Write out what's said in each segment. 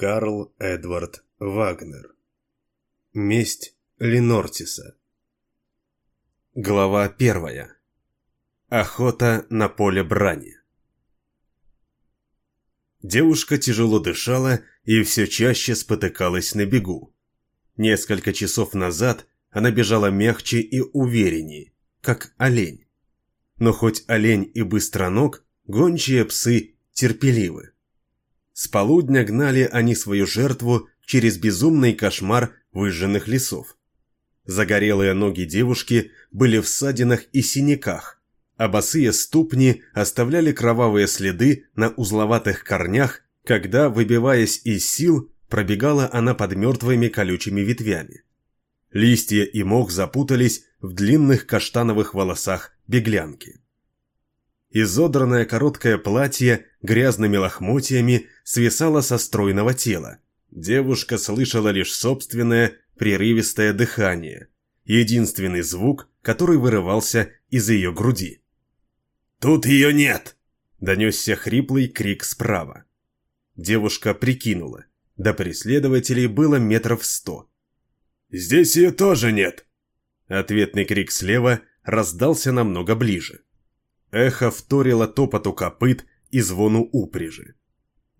Карл Эдвард Вагнер. Месть Ленортиса. Глава первая. Охота на поле брани. Девушка тяжело дышала и все чаще спотыкалась на бегу. Несколько часов назад она бежала мягче и увереннее, как олень. Но хоть олень и быстроног, гончие псы терпеливы. С полудня гнали они свою жертву через безумный кошмар выжженных лесов. Загорелые ноги девушки были в ссадинах и синяках, а босые ступни оставляли кровавые следы на узловатых корнях, когда, выбиваясь из сил, пробегала она под мертвыми колючими ветвями. Листья и мох запутались в длинных каштановых волосах беглянки. Изодранное короткое платье грязными лохмотьями свисало со стройного тела. Девушка слышала лишь собственное прерывистое дыхание, единственный звук, который вырывался из ее груди. «Тут ее нет!» – донесся хриплый крик справа. Девушка прикинула. До преследователей было метров сто. «Здесь ее тоже нет!» Ответный крик слева раздался намного ближе. Эхо вторило топоту копыт и звону упряжи.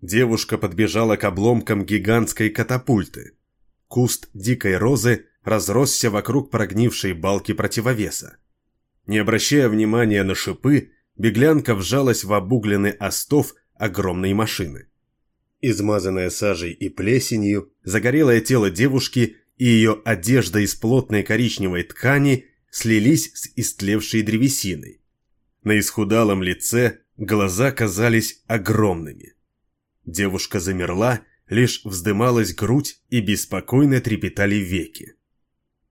Девушка подбежала к обломкам гигантской катапульты. Куст дикой розы разросся вокруг прогнившей балки противовеса. Не обращая внимания на шипы, беглянка вжалась в обугленный остов огромной машины. Измазанная сажей и плесенью, загорелое тело девушки и ее одежда из плотной коричневой ткани слились с истлевшей древесиной. На исхудалом лице глаза казались огромными. Девушка замерла, лишь вздымалась грудь и беспокойно трепетали веки.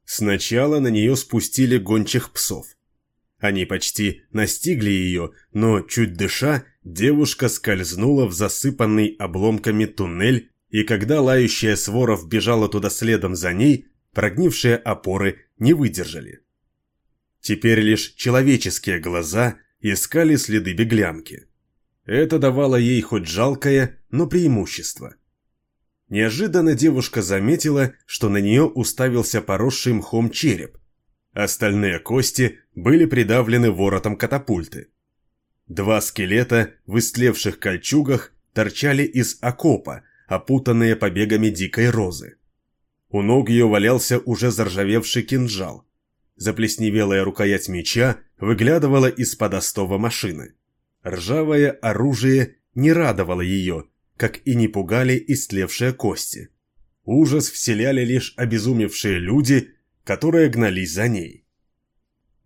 Сначала на нее спустили гончих псов. Они почти настигли ее, но, чуть дыша, девушка скользнула в засыпанный обломками туннель, и когда лающая свора вбежала туда следом за ней, прогнившие опоры не выдержали. Теперь лишь человеческие глаза искали следы беглянки. Это давало ей хоть жалкое, но преимущество. Неожиданно девушка заметила, что на нее уставился поросший мхом череп. Остальные кости были придавлены воротом катапульты. Два скелета в истлевших кольчугах торчали из окопа, опутанные побегами дикой розы. У ног ее валялся уже заржавевший кинжал. Заплесневелая рукоять меча выглядывала из-под остова машины. Ржавое оружие не радовало ее, как и не пугали истлевшие кости. Ужас вселяли лишь обезумевшие люди, которые гнались за ней.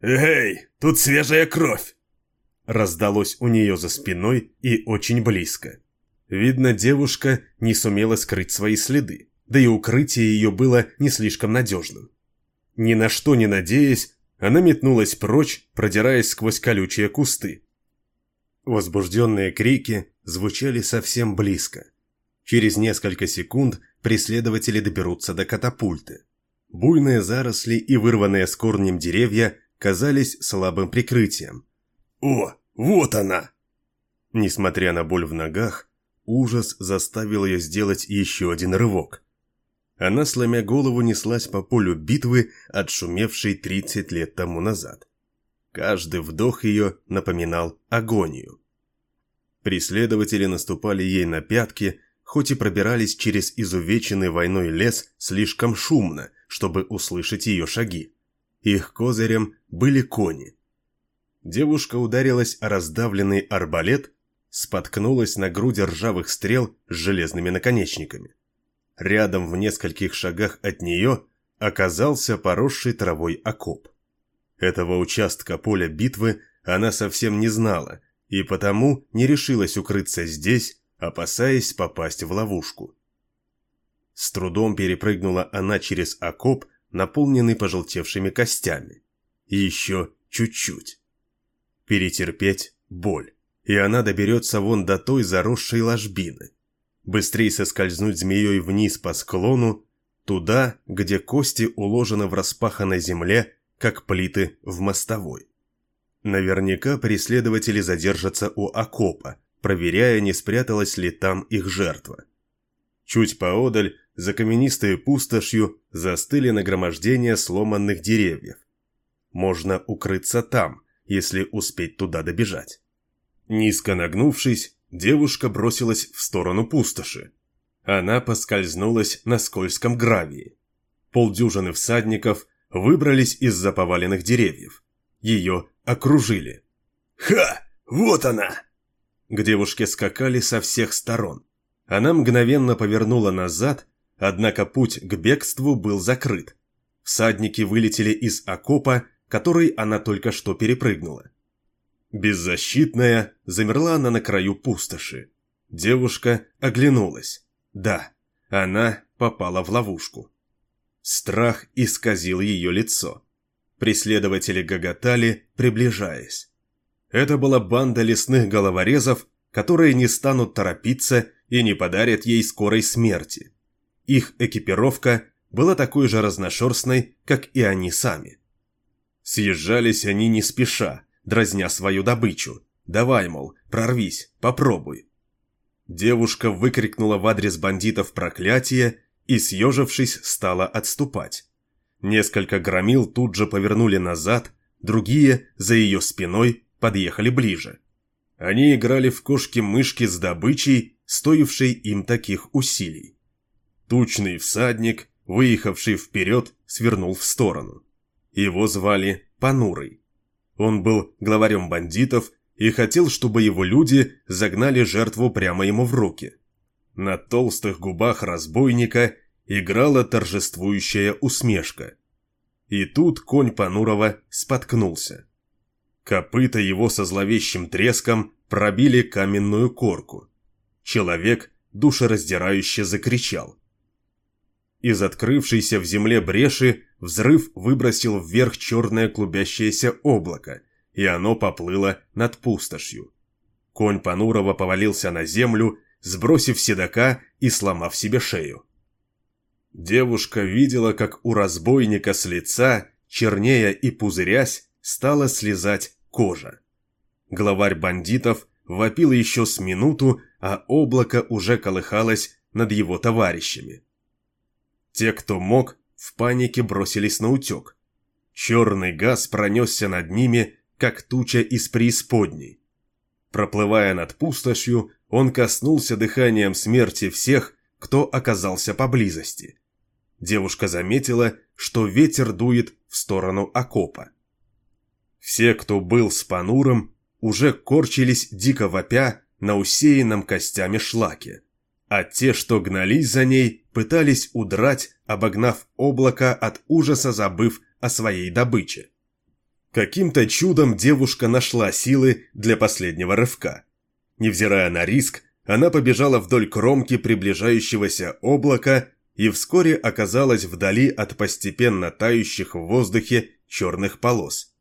«Эй, тут свежая кровь!» Раздалось у нее за спиной и очень близко. Видно, девушка не сумела скрыть свои следы, да и укрытие ее было не слишком надежным. Ни на что не надеясь, она метнулась прочь, продираясь сквозь колючие кусты. Возбужденные крики звучали совсем близко. Через несколько секунд преследователи доберутся до катапульты. Буйные заросли и вырванные с корнем деревья казались слабым прикрытием. «О, вот она!» Несмотря на боль в ногах, ужас заставил ее сделать еще один рывок. Она, сломя голову, неслась по полю битвы, отшумевшей 30 лет тому назад. Каждый вдох ее напоминал агонию. Преследователи наступали ей на пятки, хоть и пробирались через изувеченный войной лес слишком шумно, чтобы услышать ее шаги. Их козырем были кони. Девушка ударилась о раздавленный арбалет, споткнулась на груди ржавых стрел с железными наконечниками. Рядом в нескольких шагах от нее оказался поросший травой окоп. Этого участка поля битвы она совсем не знала и потому не решилась укрыться здесь, опасаясь попасть в ловушку. С трудом перепрыгнула она через окоп, наполненный пожелтевшими костями. Еще чуть-чуть. Перетерпеть боль, и она доберется вон до той заросшей ложбины быстрее соскользнуть змеей вниз по склону, туда, где кости уложены в распаханной земле, как плиты в мостовой. Наверняка преследователи задержатся у окопа, проверяя, не спряталась ли там их жертва. Чуть поодаль, за каменистой пустошью, застыли нагромождения сломанных деревьев. Можно укрыться там, если успеть туда добежать. Низко нагнувшись, девушка бросилась в сторону пустоши. Она поскользнулась на скользком гравии. Полдюжины всадников выбрались из-за поваленных деревьев. Ее окружили. «Ха! Вот она!» К девушке скакали со всех сторон. Она мгновенно повернула назад, однако путь к бегству был закрыт. Всадники вылетели из окопа, который она только что перепрыгнула. Беззащитная, замерла она на краю пустоши. Девушка оглянулась. Да, она попала в ловушку. Страх исказил ее лицо. Преследователи гоготали, приближаясь. Это была банда лесных головорезов, которые не станут торопиться и не подарят ей скорой смерти. Их экипировка была такой же разношерстной, как и они сами. Съезжались они не спеша, дразня свою добычу. «Давай, мол, прорвись, попробуй». Девушка выкрикнула в адрес бандитов проклятие и, съежившись, стала отступать. Несколько громил тут же повернули назад, другие, за ее спиной, подъехали ближе. Они играли в кошки-мышки с добычей, стоившей им таких усилий. Тучный всадник, выехавший вперед, свернул в сторону. Его звали Панурой. Он был главарем бандитов и хотел, чтобы его люди загнали жертву прямо ему в руки. На толстых губах разбойника играла торжествующая усмешка. И тут конь Панурова споткнулся. Копыта его со зловещим треском пробили каменную корку. Человек душераздирающе закричал. Из открывшейся в земле бреши взрыв выбросил вверх черное клубящееся облако, и оно поплыло над пустошью. Конь Панурова повалился на землю сбросив седока и сломав себе шею. Девушка видела, как у разбойника с лица, чернея и пузырясь, стала слезать кожа. Главарь бандитов вопил еще с минуту, а облако уже колыхалось над его товарищами. Те, кто мог, в панике бросились на утек. Черный газ пронесся над ними, как туча из преисподней. Проплывая над пустошью, он коснулся дыханием смерти всех, кто оказался поблизости. Девушка заметила, что ветер дует в сторону окопа. Все, кто был с Пануром, уже корчились дико вопя на усеянном костями шлаке, а те, что гнались за ней, пытались удрать, обогнав облако от ужаса забыв о своей добыче. Каким-то чудом девушка нашла силы для последнего рывка. Невзирая на риск, она побежала вдоль кромки приближающегося облака и вскоре оказалась вдали от постепенно тающих в воздухе черных полос.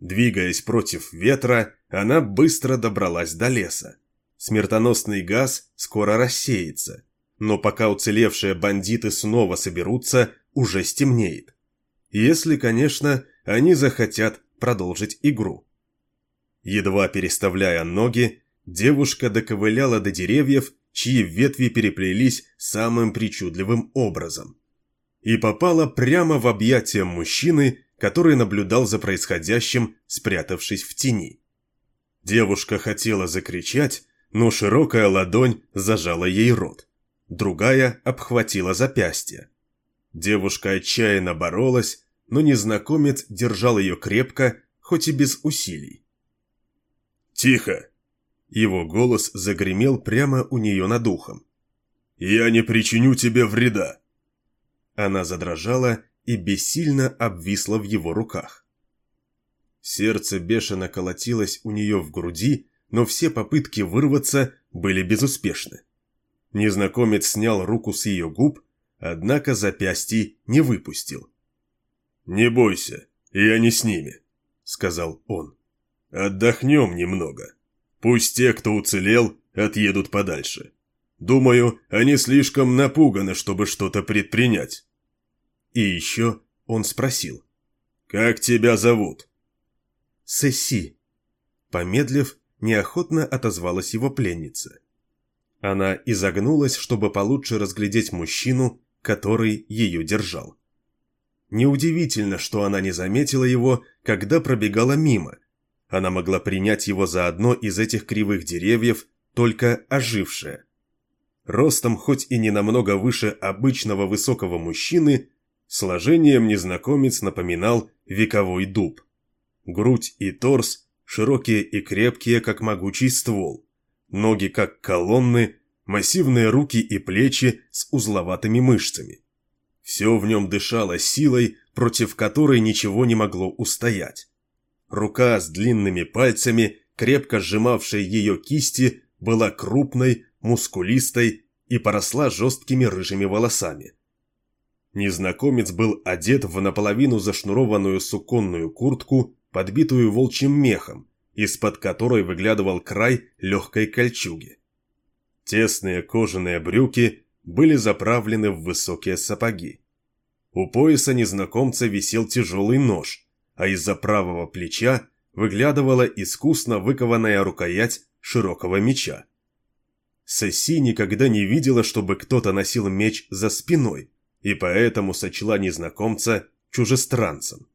Двигаясь против ветра, она быстро добралась до леса. Смертоносный газ скоро рассеется, но пока уцелевшие бандиты снова соберутся, уже стемнеет. Если, конечно, они захотят продолжить игру. Едва переставляя ноги, девушка доковыляла до деревьев, чьи ветви переплелись самым причудливым образом. И попала прямо в объятия мужчины, который наблюдал за происходящим, спрятавшись в тени. Девушка хотела закричать, но широкая ладонь зажала ей рот. Другая обхватила запястье. Девушка отчаянно боролась, но незнакомец держал ее крепко, хоть и без усилий. «Тихо!» Его голос загремел прямо у нее над ухом. «Я не причиню тебе вреда!» Она задрожала и бессильно обвисла в его руках. Сердце бешено колотилось у нее в груди, но все попытки вырваться были безуспешны. Незнакомец снял руку с ее губ, однако запястье не выпустил. «Не бойся, я не с ними», — сказал он. «Отдохнем немного». Пусть те, кто уцелел, отъедут подальше. Думаю, они слишком напуганы, чтобы что-то предпринять. И еще он спросил. «Как тебя зовут?» «Сесси». Помедлив, неохотно отозвалась его пленница. Она изогнулась, чтобы получше разглядеть мужчину, который ее держал. Неудивительно, что она не заметила его, когда пробегала мимо. Она могла принять его за одно из этих кривых деревьев, только ожившее. Ростом хоть и не намного выше обычного высокого мужчины, сложением незнакомец напоминал вековой дуб. Грудь и торс широкие и крепкие, как могучий ствол. Ноги, как колонны, массивные руки и плечи с узловатыми мышцами. Все в нем дышало силой, против которой ничего не могло устоять. Рука с длинными пальцами, крепко сжимавшая ее кисти, была крупной, мускулистой и поросла жесткими рыжими волосами. Незнакомец был одет в наполовину зашнурованную суконную куртку, подбитую волчьим мехом, из-под которой выглядывал край легкой кольчуги. Тесные кожаные брюки были заправлены в высокие сапоги. У пояса незнакомца висел тяжелый нож, а из-за правого плеча выглядывала искусно выкованная рукоять широкого меча. Сесси никогда не видела, чтобы кто-то носил меч за спиной, и поэтому сочла незнакомца чужестранцем.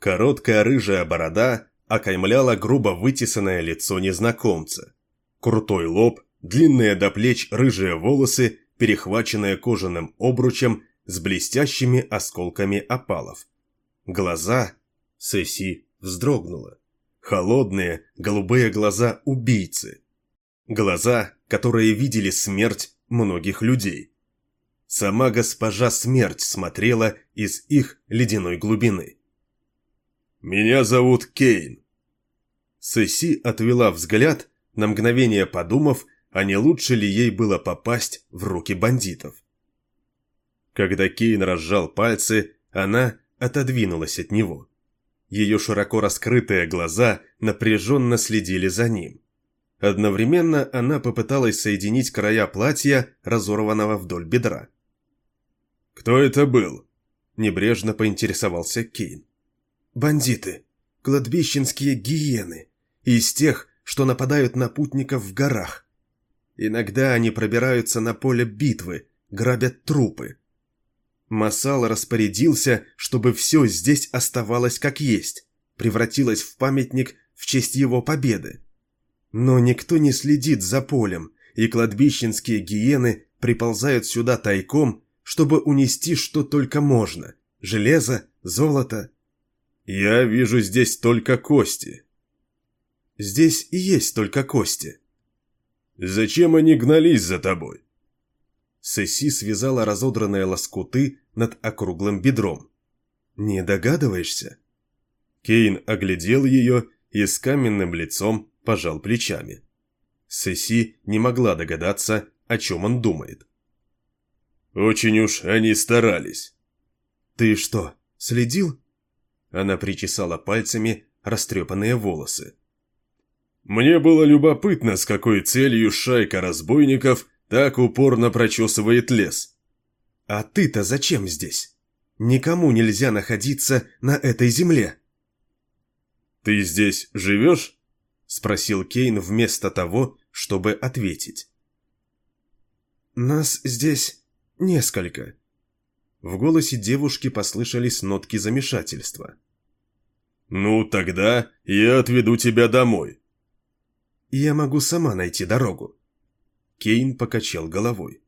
Короткая рыжая борода окаймляла грубо вытесанное лицо незнакомца. Крутой лоб, длинные до плеч рыжие волосы, перехваченные кожаным обручем с блестящими осколками опалов. Глаза Сесси вздрогнула. Холодные, голубые глаза убийцы. Глаза, которые видели смерть многих людей. Сама госпожа смерть смотрела из их ледяной глубины. «Меня зовут Кейн». Сесси отвела взгляд, на мгновение подумав, а не лучше ли ей было попасть в руки бандитов. Когда Кейн разжал пальцы, она отодвинулась от него. Ее широко раскрытые глаза напряженно следили за ним. Одновременно она попыталась соединить края платья, разорванного вдоль бедра. «Кто это был?» – небрежно поинтересовался Кейн. «Бандиты. Кладбищенские гиены. Из тех, что нападают на путников в горах. Иногда они пробираются на поле битвы, грабят трупы. Масал распорядился, чтобы все здесь оставалось как есть, превратилось в памятник в честь его победы. Но никто не следит за полем, и кладбищенские гиены приползают сюда тайком, чтобы унести что только можно – железо, золото. «Я вижу здесь только кости». «Здесь и есть только кости». «Зачем они гнались за тобой?» Сесси связала разодранные лоскуты над округлым бедром. «Не догадываешься?» Кейн оглядел ее и с каменным лицом пожал плечами. Сесси не могла догадаться, о чем он думает. «Очень уж они старались». «Ты что, следил?» Она причесала пальцами растрепанные волосы. «Мне было любопытно, с какой целью шайка разбойников так упорно прочесывает лес. А ты-то зачем здесь? Никому нельзя находиться на этой земле. Ты здесь живешь? Спросил Кейн вместо того, чтобы ответить. Нас здесь несколько. В голосе девушки послышались нотки замешательства. «Ну, тогда я отведу тебя домой». «Я могу сама найти дорогу», Кейн покачал головой.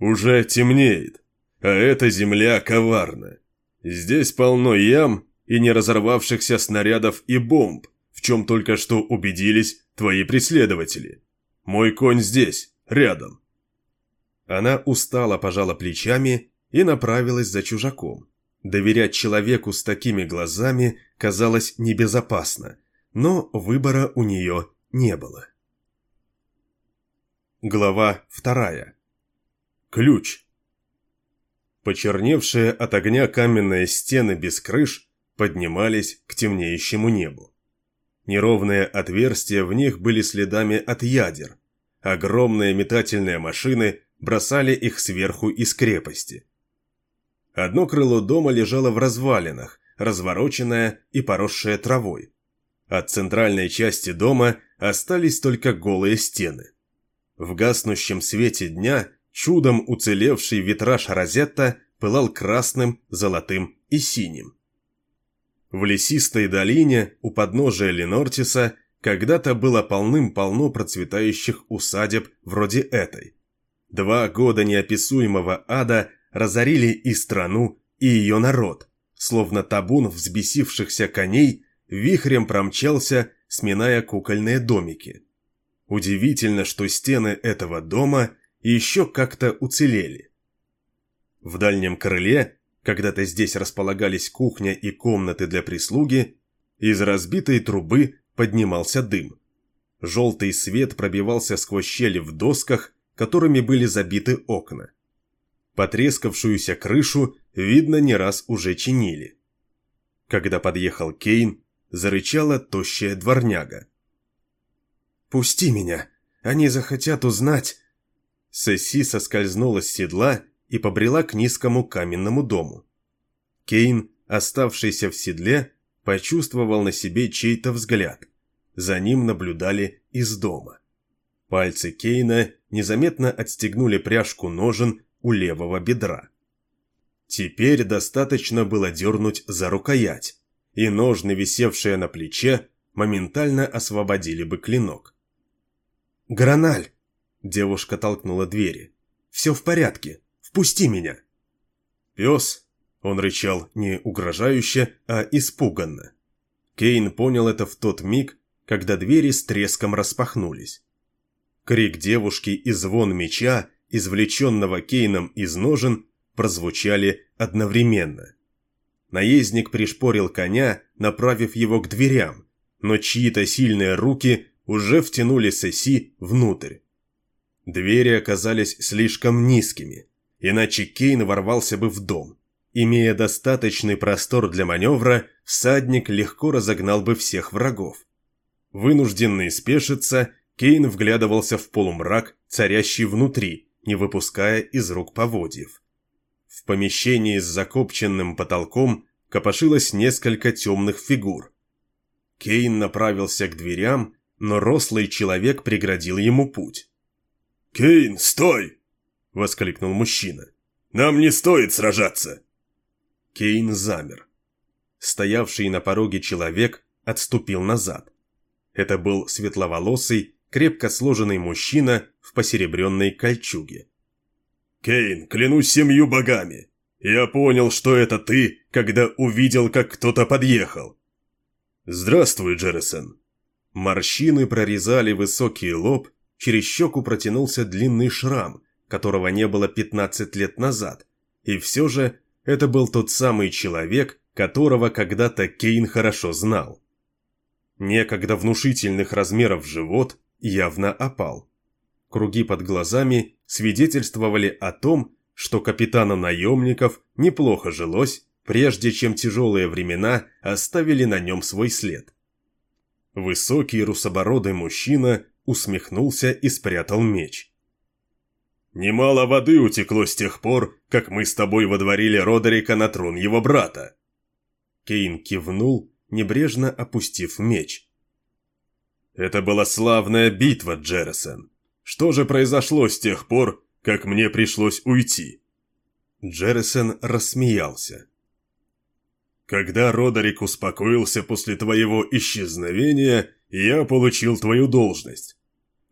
«Уже темнеет, а эта земля коварна. Здесь полно ям и не разорвавшихся снарядов и бомб, в чем только что убедились твои преследователи. Мой конь здесь, рядом». Она устало пожала плечами и направилась за чужаком. Доверять человеку с такими глазами казалось небезопасно, но выбора у нее не было. Глава вторая. Ключ. Почерневшие от огня каменные стены без крыш поднимались к темнеющему небу. Неровные отверстия в них были следами от ядер. Огромные метательные машины бросали их сверху из крепости. Одно крыло дома лежало в развалинах, развороченное и поросшее травой. От центральной части дома остались только голые стены. В гаснущем свете дня чудом уцелевший витраж розетта пылал красным, золотым и синим. В лесистой долине у подножия Ленортиса когда-то было полным-полно процветающих усадеб вроде этой. Два года неописуемого ада разорили и страну, и ее народ, словно табун взбесившихся коней вихрем промчался, сминая кукольные домики. Удивительно, что стены этого дома еще как-то уцелели. В дальнем крыле, когда-то здесь располагались кухня и комнаты для прислуги, из разбитой трубы поднимался дым. Желтый свет пробивался сквозь щели в досках, которыми были забиты окна. Потрескавшуюся крышу, видно, не раз уже чинили. Когда подъехал Кейн, зарычала тощая дворняга. «Пусти меня! Они захотят узнать!» Сесси соскользнула с седла и побрела к низкому каменному дому. Кейн, оставшийся в седле, почувствовал на себе чей-то взгляд. За ним наблюдали из дома. Пальцы Кейна незаметно отстегнули пряжку ножен у левого бедра. Теперь достаточно было дернуть за рукоять, и ножны, висевшие на плече, моментально освободили бы клинок. «Граналь!» – девушка толкнула двери. «Все в порядке. Впусти меня!» Пес, он рычал не угрожающе, а испуганно. Кейн понял это в тот миг, когда двери с треском распахнулись. Крик девушки и звон меча, извлеченного Кейном из ножен, прозвучали одновременно. Наездник пришпорил коня, направив его к дверям, но чьи-то сильные руки уже втянули Сесси внутрь. Двери оказались слишком низкими, иначе Кейн ворвался бы в дом. Имея достаточный простор для маневра, всадник легко разогнал бы всех врагов. Вынужденный спешиться, Кейн вглядывался в полумрак, царящий внутри, не выпуская из рук поводьев. В помещении с закопченным потолком копошилось несколько темных фигур. Кейн направился к дверям, но рослый человек преградил ему путь. «Кейн, стой!» — воскликнул мужчина. «Нам не стоит сражаться!» Кейн замер. Стоявший на пороге человек отступил назад. Это был светловолосый, крепко сложенный мужчина в посеребренной кольчуге. «Кейн, клянусь семью богами! Я понял, что это ты, когда увидел, как кто-то подъехал!» «Здравствуй, Джеррисон!» Морщины прорезали высокий лоб, через щеку протянулся длинный шрам, которого не было 15 лет назад, и все же это был тот самый человек, которого когда-то Кейн хорошо знал. Некогда внушительных размеров живот явно опал. Круги под глазами свидетельствовали о том, что капитана наемников неплохо жилось, прежде чем тяжелые времена оставили на нем свой след. Высокий русобородый мужчина усмехнулся и спрятал меч. «Немало воды утекло с тех пор, как мы с тобой водворили Родерика на трон его брата». Кейн кивнул, небрежно опустив меч. «Это была славная битва, Джеррисон. Что же произошло с тех пор, как мне пришлось уйти?» Джеррисон рассмеялся. Когда Родерик успокоился после твоего исчезновения, я получил твою должность.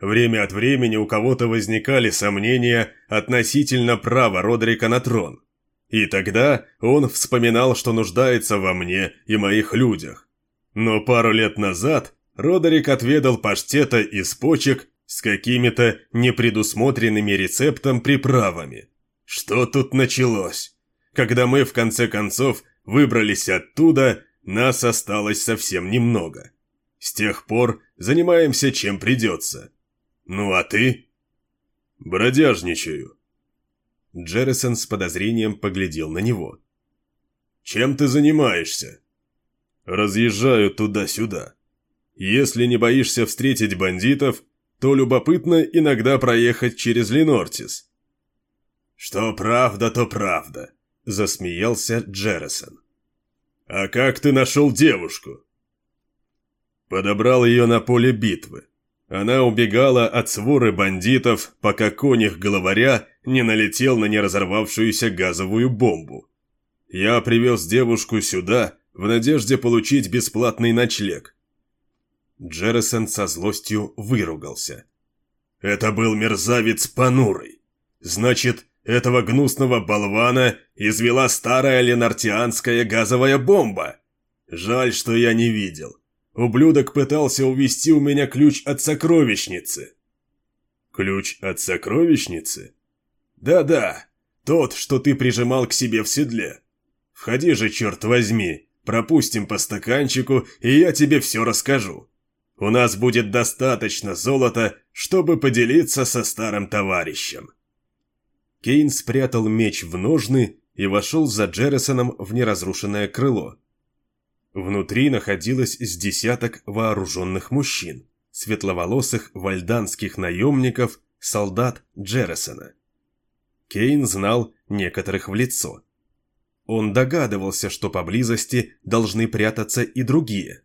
Время от времени у кого-то возникали сомнения относительно права Родерика на трон. И тогда он вспоминал, что нуждается во мне и моих людях. Но пару лет назад Родерик отведал паштета из почек с какими-то непредусмотренными рецептом приправами. Что тут началось? Когда мы в конце концов Выбрались оттуда, нас осталось совсем немного. С тех пор занимаемся чем придется. Ну а ты? Бродяжничаю. Джеррисон с подозрением поглядел на него. Чем ты занимаешься? Разъезжаю туда-сюда. Если не боишься встретить бандитов, то любопытно иногда проехать через Ленортис. Что правда, то правда. – засмеялся Джеррисон. «А как ты нашел девушку?» «Подобрал ее на поле битвы. Она убегала от своры бандитов, пока конях главаря не налетел на неразорвавшуюся газовую бомбу. Я привез девушку сюда в надежде получить бесплатный ночлег. Джеррисон со злостью выругался. Это был мерзавец понурый. Значит, этого гнусного болвана извела старая ленартианская газовая бомба. Жаль, что я не видел. Ублюдок пытался увести у меня ключ от сокровищницы. Ключ от сокровищницы? Да-да, тот, что ты прижимал к себе в седле. Входи же, черт возьми, пропустим по стаканчику, и я тебе все расскажу. У нас будет достаточно золота, чтобы поделиться со старым товарищем. Кейн спрятал меч в ножны и вошел за Джеррисоном в неразрушенное крыло. Внутри находилось с десяток вооруженных мужчин, светловолосых вальданских наемников, солдат Джеррисона. Кейн знал некоторых в лицо. Он догадывался, что поблизости должны прятаться и другие.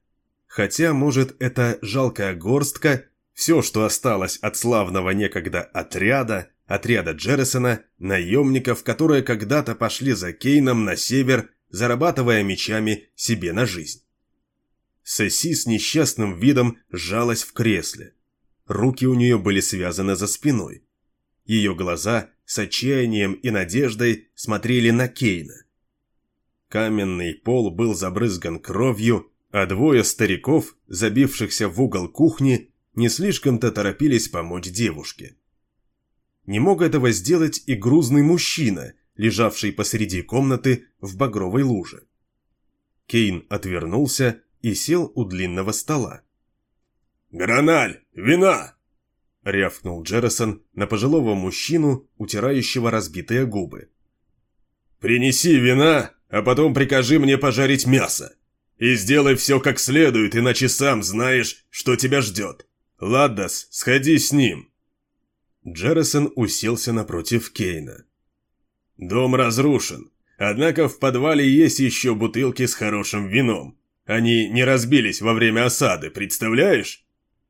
Хотя, может, это жалкая горстка, все, что осталось от славного некогда отряда, отряда Джеррисона, наемников, которые когда-то пошли за Кейном на север, зарабатывая мечами себе на жизнь. Сесси с несчастным видом сжалась в кресле. Руки у нее были связаны за спиной. Ее глаза с отчаянием и надеждой смотрели на Кейна. Каменный пол был забрызган кровью, а двое стариков, забившихся в угол кухни, не слишком-то торопились помочь девушке. Не мог этого сделать и грузный мужчина, лежавший посреди комнаты в багровой луже. Кейн отвернулся и сел у длинного стола. «Граналь! Вина!» — рявкнул Джеррисон на пожилого мужчину, утирающего разбитые губы. «Принеси вина, а потом прикажи мне пожарить мясо. И сделай все как следует, иначе сам знаешь, что тебя ждет. Ладдас, сходи с ним. Джеррисон уселся напротив Кейна. «Дом разрушен, однако в подвале есть еще бутылки с хорошим вином. Они не разбились во время осады, представляешь?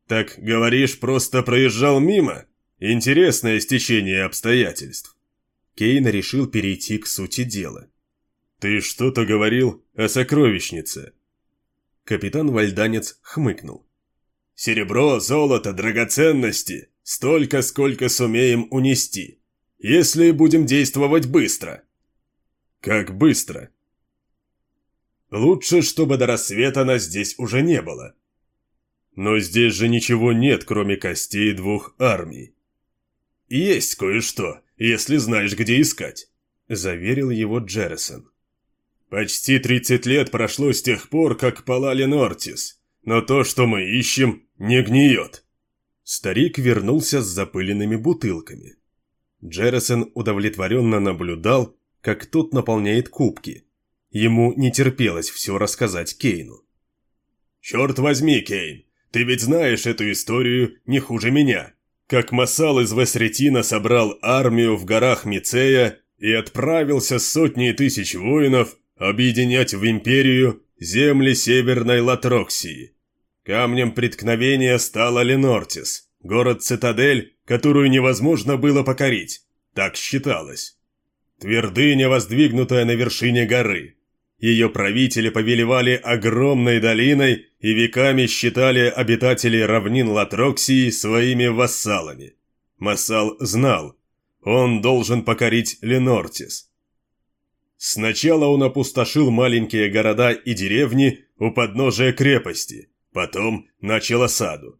Так, говоришь, просто проезжал мимо? Интересное стечение обстоятельств». Кейн решил перейти к сути дела. «Ты что-то говорил о сокровищнице?» Капитан Вальданец хмыкнул. «Серебро, золото, драгоценности Столько, сколько сумеем унести. Если будем действовать быстро. Как быстро? Лучше, чтобы до рассвета нас здесь уже не было. Но здесь же ничего нет, кроме костей двух армий. Есть кое-что, если знаешь, где искать, заверил его Джеррисон. Почти 30 лет прошло с тех пор, как палали Нортис, но то, что мы ищем, не гниет. Старик вернулся с запыленными бутылками. Джеррисон удовлетворенно наблюдал, как тот наполняет кубки. Ему не терпелось все рассказать Кейну. «Черт возьми, Кейн, ты ведь знаешь эту историю не хуже меня. Как Масал из Весретина собрал армию в горах Мицея и отправился с сотней тысяч воинов объединять в империю земли Северной Латроксии. Камнем преткновения стала Ленортис, город-цитадель, которую невозможно было покорить, так считалось. Твердыня, воздвигнутая на вершине горы. Ее правители повелевали огромной долиной и веками считали обитателей равнин Латроксии своими вассалами. Массал знал, он должен покорить Ленортис. Сначала он опустошил маленькие города и деревни у подножия крепости – Потом начал осаду.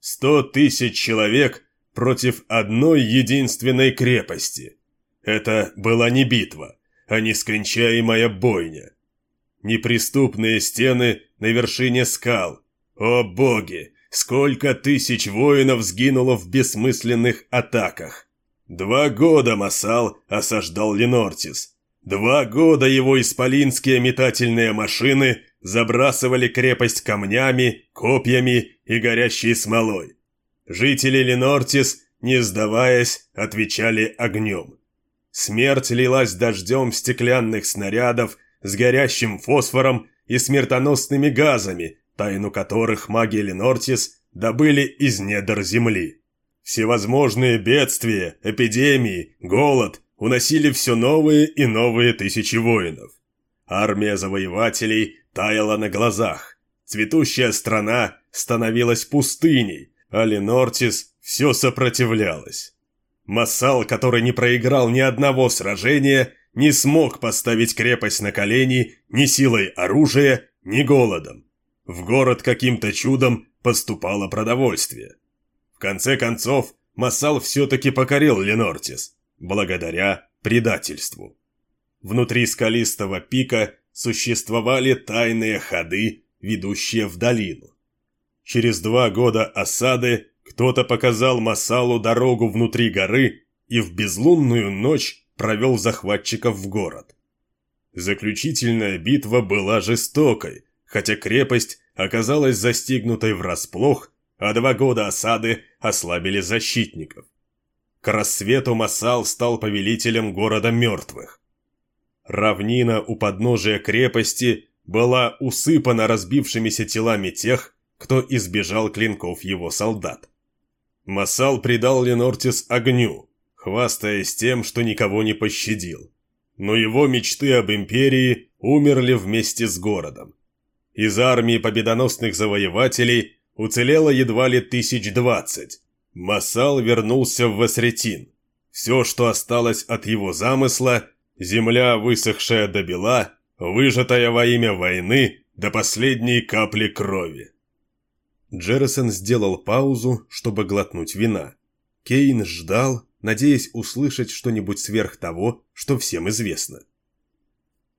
Сто тысяч человек против одной единственной крепости. Это была не битва, а нескончаемая бойня. Неприступные стены на вершине скал. О боги, сколько тысяч воинов сгинуло в бессмысленных атаках. Два года Масал осаждал Ленортис. Два года его исполинские метательные машины забрасывали крепость камнями, копьями и горящей смолой. Жители Ленортис, не сдаваясь, отвечали огнем. Смерть лилась дождем стеклянных снарядов с горящим фосфором и смертоносными газами, тайну которых маги Ленортис добыли из недр земли. Всевозможные бедствия, эпидемии, голод уносили все новые и новые тысячи воинов. Армия завоевателей таяла на глазах. Цветущая страна становилась пустыней, а Ленортис все сопротивлялась. Массал, который не проиграл ни одного сражения, не смог поставить крепость на колени ни силой оружия, ни голодом. В город каким-то чудом поступало продовольствие. В конце концов, Массал все-таки покорил Ленортис, благодаря предательству. Внутри скалистого пика существовали тайные ходы, ведущие в долину. Через два года осады кто-то показал Масалу дорогу внутри горы и в безлунную ночь провел захватчиков в город. Заключительная битва была жестокой, хотя крепость оказалась застигнутой врасплох, а два года осады ослабили защитников. К рассвету Масал стал повелителем города мертвых. Равнина у подножия крепости была усыпана разбившимися телами тех, кто избежал клинков его солдат. Масал предал Ленортис огню, хвастаясь тем, что никого не пощадил. Но его мечты об империи умерли вместе с городом. Из армии победоносных завоевателей уцелело едва ли тысяч двадцать. Масал вернулся в Васретин. Все, что осталось от его замысла, земля, высохшая до бела, выжатая во имя войны до последней капли крови. Джеррисон сделал паузу, чтобы глотнуть вина. Кейн ждал, надеясь услышать что-нибудь сверх того, что всем известно.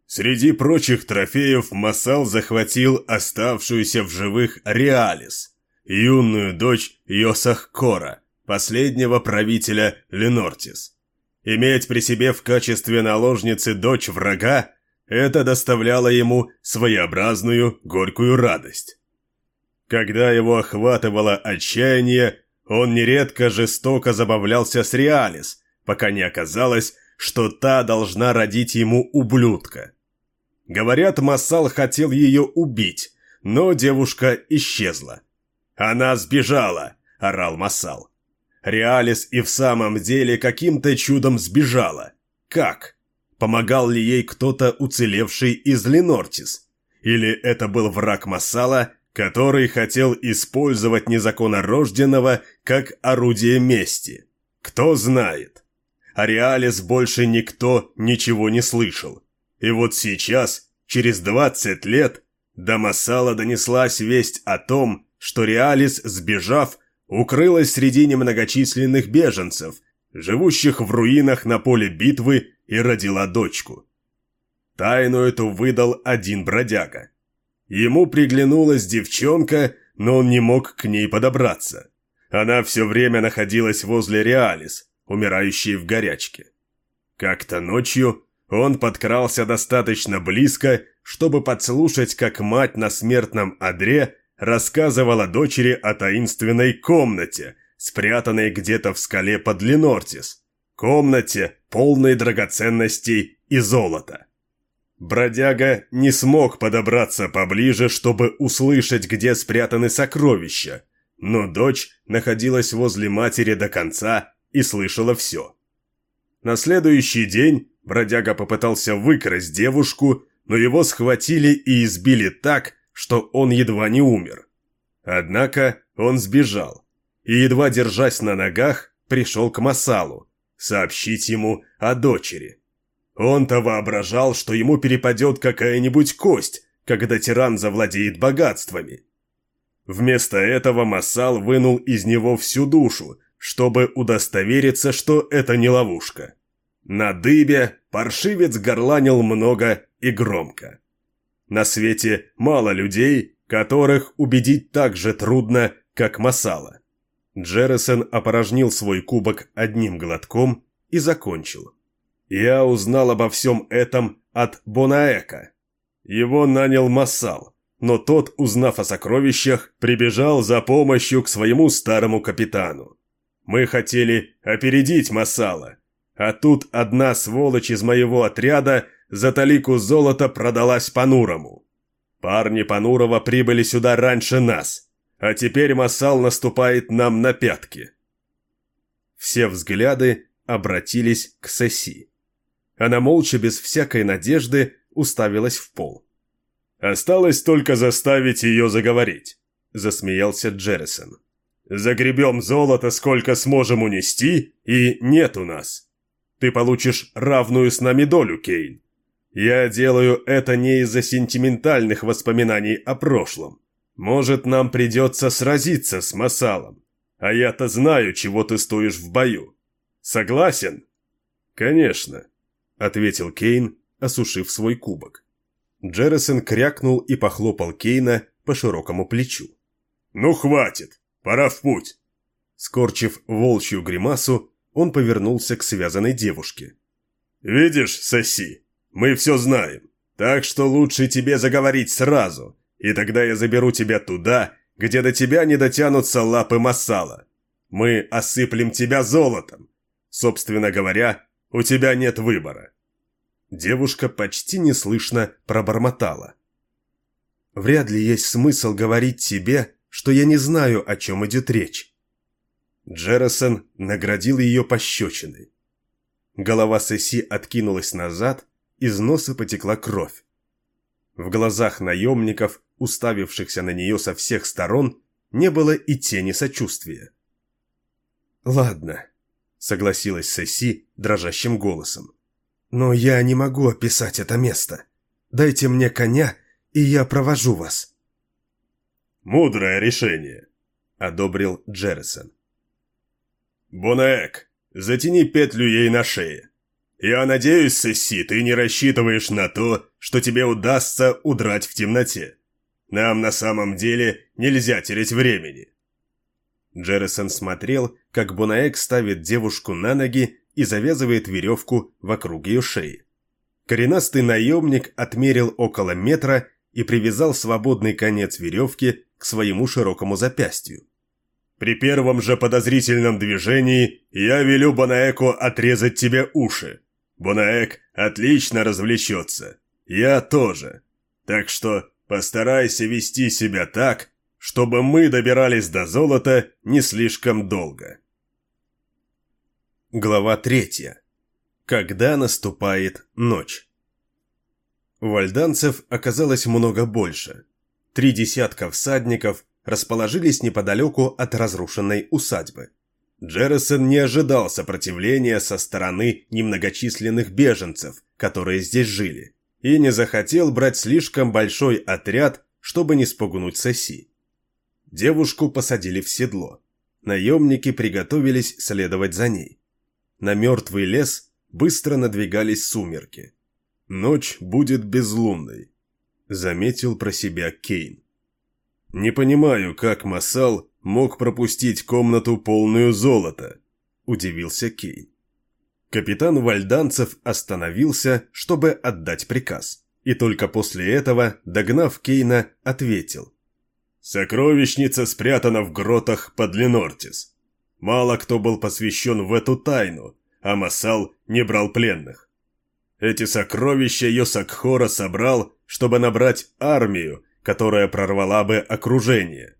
Среди прочих трофеев Масал захватил оставшуюся в живых Реалис, юную дочь Йосахкора, последнего правителя Ленортис. Иметь при себе в качестве наложницы дочь врага – это доставляло ему своеобразную горькую радость. Когда его охватывало отчаяние, он нередко жестоко забавлялся с Реалис, пока не оказалось, что та должна родить ему ублюдка. Говорят, Массал хотел ее убить, но девушка исчезла. «Она сбежала!» – орал Массал. Реалис и в самом деле каким-то чудом сбежала. Как? Помогал ли ей кто-то уцелевший из Ленортис? Или это был враг Массала, который хотел использовать незаконнорожденного как орудие мести. Кто знает. О Реалис больше никто ничего не слышал. И вот сейчас, через 20 лет, до Масала донеслась весть о том, что Реалис, сбежав, укрылась среди немногочисленных беженцев, живущих в руинах на поле битвы, и родила дочку. Тайну эту выдал один бродяга. Ему приглянулась девчонка, но он не мог к ней подобраться. Она все время находилась возле Реалис, умирающей в горячке. Как-то ночью он подкрался достаточно близко, чтобы подслушать, как мать на смертном одре рассказывала дочери о таинственной комнате, спрятанной где-то в скале под Ленортис. Комнате, полной драгоценностей и золота. Бродяга не смог подобраться поближе, чтобы услышать, где спрятаны сокровища, но дочь находилась возле матери до конца и слышала все. На следующий день бродяга попытался выкрасть девушку, но его схватили и избили так, что он едва не умер. Однако он сбежал и, едва держась на ногах, пришел к Масалу, сообщить ему о дочери. Он-то воображал, что ему перепадет какая-нибудь кость, когда тиран завладеет богатствами. Вместо этого Масал вынул из него всю душу, чтобы удостовериться, что это не ловушка. На дыбе паршивец горланил много и громко. На свете мало людей, которых убедить так же трудно, как Масала. Джеррисон опорожнил свой кубок одним глотком и закончил. Я узнал обо всем этом от Бонаэка. Его нанял Массал, но тот, узнав о сокровищах, прибежал за помощью к своему старому капитану. Мы хотели опередить Массала, а тут одна сволочь из моего отряда за талику золота продалась Панурому. Парни Панурова прибыли сюда раньше нас. а теперь Масал наступает нам на пятки. Все взгляды обратились к Сесси. Она молча, без всякой надежды, уставилась в пол. «Осталось только заставить ее заговорить», — засмеялся Джеррисон. «Загребем золото, сколько сможем унести, и нет у нас. Ты получишь равную с нами долю, Кейн. Я делаю это не из-за сентиментальных воспоминаний о прошлом. Может, нам придется сразиться с Масалом. А я-то знаю, чего ты стоишь в бою. Согласен?» «Конечно», — ответил Кейн, осушив свой кубок. Джеррисон крякнул и похлопал Кейна по широкому плечу. «Ну, хватит! Пора в путь!» Скорчив волчью гримасу, он повернулся к связанной девушке. «Видишь, соси, мы все знаем, так что лучше тебе заговорить сразу, и тогда я заберу тебя туда, где до тебя не дотянутся лапы Массала. Мы осыплем тебя золотом. Собственно говоря, у тебя нет выбора. Девушка почти неслышно пробормотала. «Вряд ли есть смысл говорить тебе, что я не знаю, о чем идет речь». Джеррисон наградил ее пощечиной. Голова Сесси откинулась назад, из носа потекла кровь. В глазах наемников, уставившихся на нее со всех сторон, не было и тени сочувствия. «Ладно», — согласилась Сесси дрожащим голосом. Но я не могу описать это место. Дайте мне коня, и я провожу вас». «Мудрое решение», — одобрил Джеррисон. «Бонаэк, затяни петлю ей на шее. Я надеюсь, Сесси, ты не рассчитываешь на то, что тебе удастся удрать в темноте. Нам на самом деле нельзя терять времени». Джеррисон смотрел, как Бонаэк ставит девушку на ноги и завязывает веревку вокруг ее шеи. Коренастый наемник отмерил около метра и привязал свободный конец веревки к своему широкому запястью. «При первом же подозрительном движении я велю Бонаэку отрезать тебе уши. Бонаэк отлично развлечется. Я тоже. Так что постарайся вести себя так, чтобы мы добирались до золота не слишком долго». Глава третья. Когда наступает ночь. Вальданцев оказалось много больше. Три десятка всадников расположились неподалеку от разрушенной усадьбы. Джеррисон не ожидал сопротивления со стороны немногочисленных беженцев, которые здесь жили, и не захотел брать слишком большой отряд, чтобы не спугнуть Соси. Девушку посадили в седло. Наемники приготовились следовать за ней. На мертвый лес быстро надвигались сумерки. Ночь будет безлунной, заметил про себя Кейн. Не понимаю, как Масал мог пропустить комнату полную золота, удивился Кейн. Капитан Вальданцев остановился, чтобы отдать приказ, и только после этого, догнав Кейна, ответил. «Сокровищница спрятана в гротах под Ленортис. Мало кто был посвящен в эту тайну, а Масал не брал пленных. Эти сокровища Йосакхора собрал, чтобы набрать армию, которая прорвала бы окружение.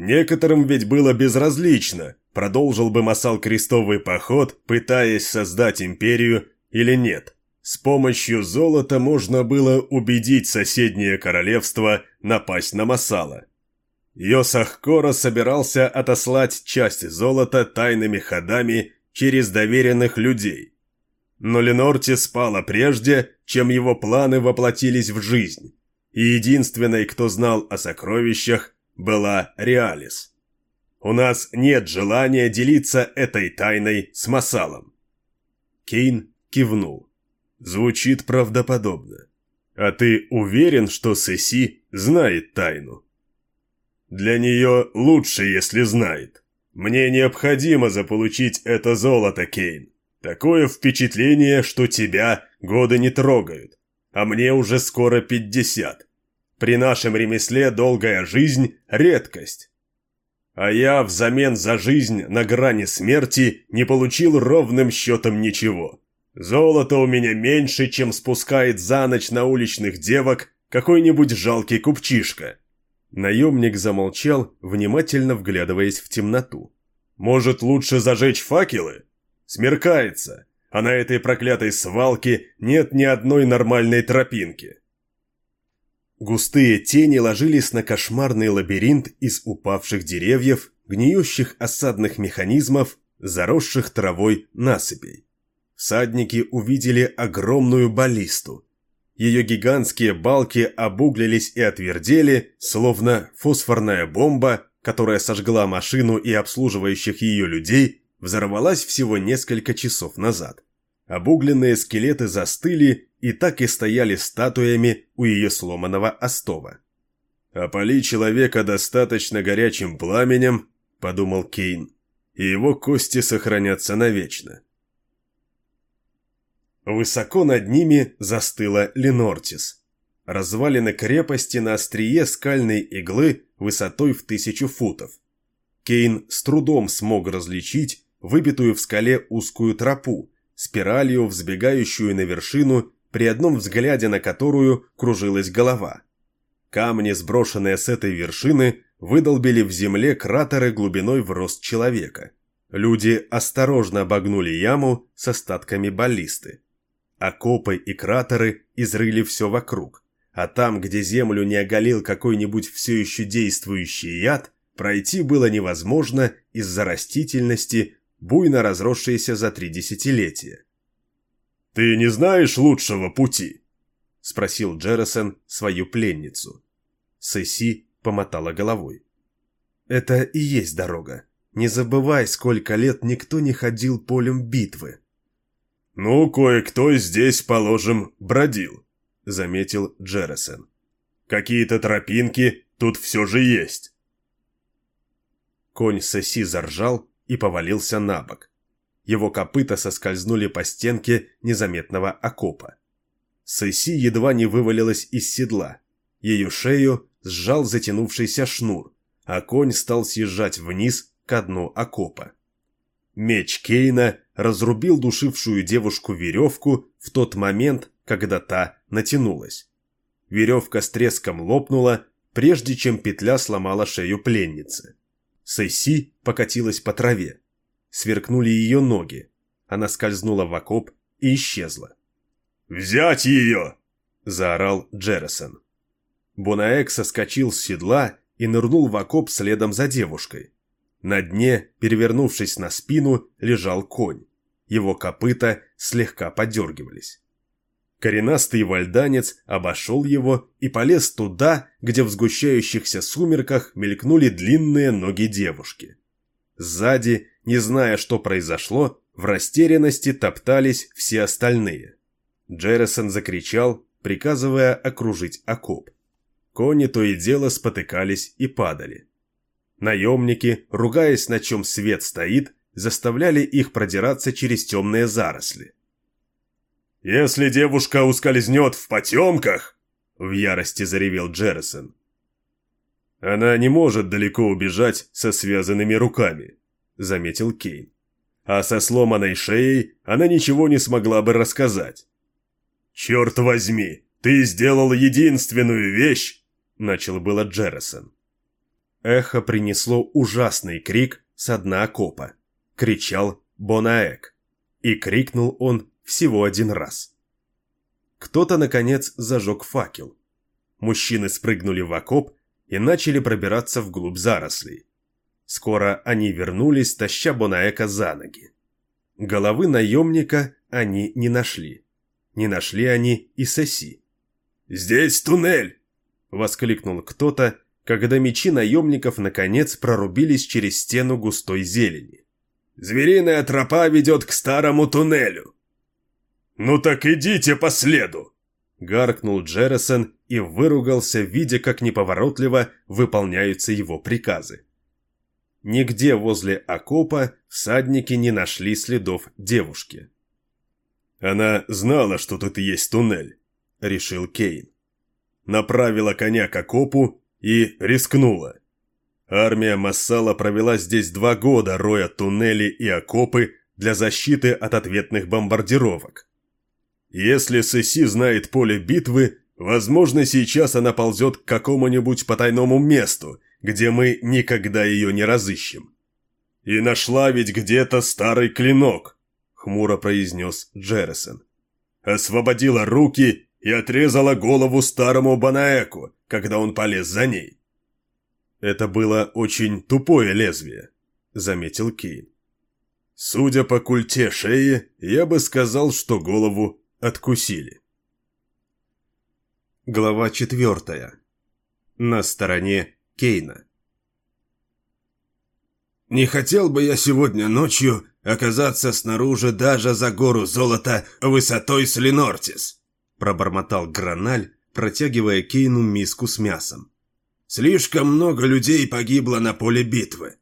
Некоторым ведь было безразлично, продолжил бы Масал крестовый поход, пытаясь создать империю или нет. С помощью золота можно было убедить соседнее королевство напасть на Масала. Йосахкора собирался отослать часть золота тайными ходами через доверенных людей. Но Ленорти спала прежде, чем его планы воплотились в жизнь, и единственной, кто знал о сокровищах, была Реалис. У нас нет желания делиться этой тайной с Масалом. Кейн кивнул. Звучит правдоподобно. А ты уверен, что Сеси знает тайну? Для нее лучше, если знает. Мне необходимо заполучить это золото, Кейн. Такое впечатление, что тебя годы не трогают. А мне уже скоро пятьдесят. При нашем ремесле долгая жизнь – редкость. А я взамен за жизнь на грани смерти не получил ровным счетом ничего. Золота у меня меньше, чем спускает за ночь на уличных девок какой-нибудь жалкий купчишка. Наемник замолчал, внимательно вглядываясь в темноту. «Может, лучше зажечь факелы? Смеркается, а на этой проклятой свалке нет ни одной нормальной тропинки». Густые тени ложились на кошмарный лабиринт из упавших деревьев, гниющих осадных механизмов, заросших травой насыпей. Всадники увидели огромную баллисту. Ее гигантские балки обуглились и отвердели, словно фосфорная бомба, которая сожгла машину и обслуживающих ее людей, взорвалась всего несколько часов назад. Обугленные скелеты застыли и так и стояли статуями у ее сломанного остова. «Опали человека достаточно горячим пламенем», — подумал Кейн, — «и его кости сохранятся навечно». Высоко над ними застыла Ленортис. Развалины крепости на острие скальной иглы высотой в тысячу футов. Кейн с трудом смог различить выбитую в скале узкую тропу, спиралью, взбегающую на вершину, при одном взгляде на которую кружилась голова. Камни, сброшенные с этой вершины, выдолбили в земле кратеры глубиной в рост человека. Люди осторожно обогнули яму с остатками баллисты. Окопы и кратеры изрыли все вокруг, а там, где землю не оголил какой-нибудь все еще действующий яд, пройти было невозможно из-за растительности, буйно разросшейся за три десятилетия. «Ты не знаешь лучшего пути?» – спросил Джеррисон свою пленницу. Сесси помотала головой. «Это и есть дорога. Не забывай, сколько лет никто не ходил полем битвы. «Ну, кое-кто здесь, положим, бродил», — заметил Джеррисон. «Какие-то тропинки тут все же есть». Конь Сесси заржал и повалился на бок. Его копыта соскользнули по стенке незаметного окопа. Сесси едва не вывалилась из седла. Ее шею сжал затянувшийся шнур, а конь стал съезжать вниз к дну окопа. Меч Кейна разрубил душившую девушку веревку в тот момент, когда та натянулась. Веревка с треском лопнула, прежде чем петля сломала шею пленницы. Сейси покатилась по траве. Сверкнули ее ноги. Она скользнула в окоп и исчезла. «Взять ее!» – заорал Джеррисон. Бонаэк соскочил с седла и нырнул в окоп следом за девушкой. На дне, перевернувшись на спину, лежал конь. Его копыта слегка подергивались. Коренастый вальданец обошел его и полез туда, где в сгущающихся сумерках мелькнули длинные ноги девушки. Сзади, не зная, что произошло, в растерянности топтались все остальные. Джеррисон закричал, приказывая окружить окоп. Кони то и дело спотыкались и падали. Наемники, ругаясь, на чем свет стоит, заставляли их продираться через темные заросли. «Если девушка ускользнет в потемках!» — в ярости заревел Джеррисон. «Она не может далеко убежать со связанными руками», — заметил Кейн. «А со сломанной шеей она ничего не смогла бы рассказать». «Черт возьми, ты сделал единственную вещь!» — начал было Джеррисон. Эхо принесло ужасный крик с дна окопа. Кричал Бонаэк. И крикнул он всего один раз. Кто-то, наконец, зажег факел. Мужчины спрыгнули в окоп и начали пробираться вглубь зарослей. Скоро они вернулись, таща Бонаэка за ноги. Головы наемника они не нашли. Не нашли они и Соси. «Здесь туннель!» — воскликнул кто-то, когда мечи наемников наконец прорубились через стену густой зелени. «Звериная тропа ведет к старому туннелю!» «Ну так идите по следу!» Гаркнул Джеррисон и выругался, видя, как неповоротливо выполняются его приказы. Нигде возле окопа всадники не нашли следов девушки. «Она знала, что тут есть туннель», — решил Кейн. Направила коня к окопу и рискнула. Армия Массала провела здесь два года, роя туннели и окопы для защиты от ответных бомбардировок. Если Сеси знает поле битвы, Возможно, сейчас она ползет к какому-нибудь потайному месту, где мы никогда ее не разыщем. И нашла ведь где-то старый клинок, хмуро произнес Джеррисон. Освободила руки и отрезала голову старому Банаэку, когда он полез за ней. Это было очень тупое лезвие, заметил Кейн. Судя по культе шеи, я бы сказал, что голову откусили. Глава четвертая. На стороне Кейна. «Не хотел бы я сегодня ночью оказаться снаружи даже за гору золота высотой с Ленортис», пробормотал Граналь, протягивая Кейну миску с мясом. «Слишком много людей погибло на поле битвы».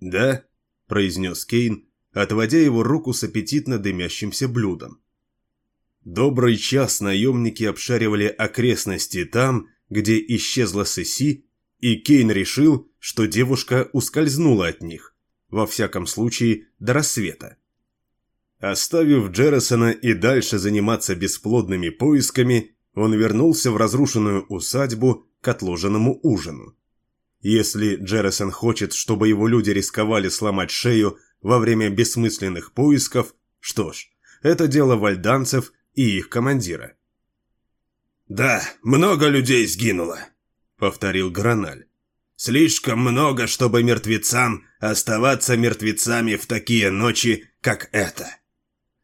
«Да?» – произнес Кейн, отводя его руку с аппетитно дымящимся блюдом. Добрый час наемники обшаривали окрестности там, где исчезла Сеси, и Кейн решил, что девушка ускользнула от них, во всяком случае до рассвета. Оставив Джеррисона и дальше заниматься бесплодными поисками, он вернулся в разрушенную усадьбу к отложенному ужину. Если Джеррисон хочет, чтобы его люди рисковали сломать шею во время бессмысленных поисков, что ж, это дело вальданцев и их командира. «Да, много людей сгинуло», — повторил Граналь. «Слишком много, чтобы мертвецам оставаться мертвецами в такие ночи, как эта.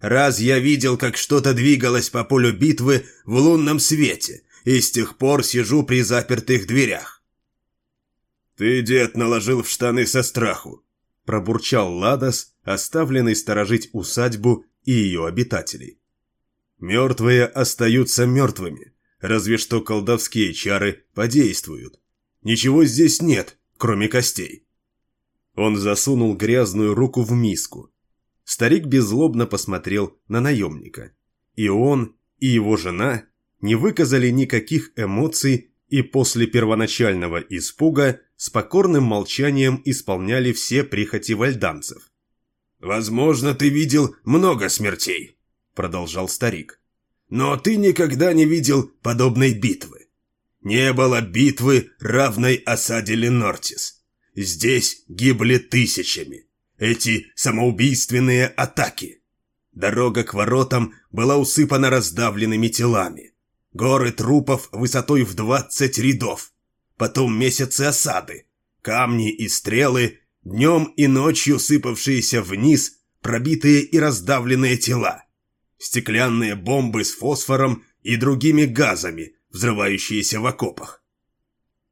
Раз я видел, как что-то двигалось по полю битвы в лунном свете, и с тех пор сижу при запертых дверях». «Ты, дед, наложил в штаны со страху», — пробурчал Ладос, оставленный сторожить усадьбу и ее обитателей. Мертвые остаются мертвыми, разве что колдовские чары подействуют. Ничего здесь нет, кроме костей. Он засунул грязную руку в миску. Старик беззлобно посмотрел на наемника. И он, и его жена не выказали никаких эмоций и после первоначального испуга с покорным молчанием исполняли все прихоти вальданцев. «Возможно, ты видел много смертей», продолжал старик. «Но ты никогда не видел подобной битвы. Не было битвы, равной осаде Ленортис. Здесь гибли тысячами. Эти самоубийственные атаки. Дорога к воротам была усыпана раздавленными телами. Горы трупов высотой в двадцать рядов. Потом месяцы осады. Камни и стрелы, днем и ночью сыпавшиеся вниз, пробитые и раздавленные тела стеклянные бомбы с фосфором и другими газами, взрывающиеся в окопах.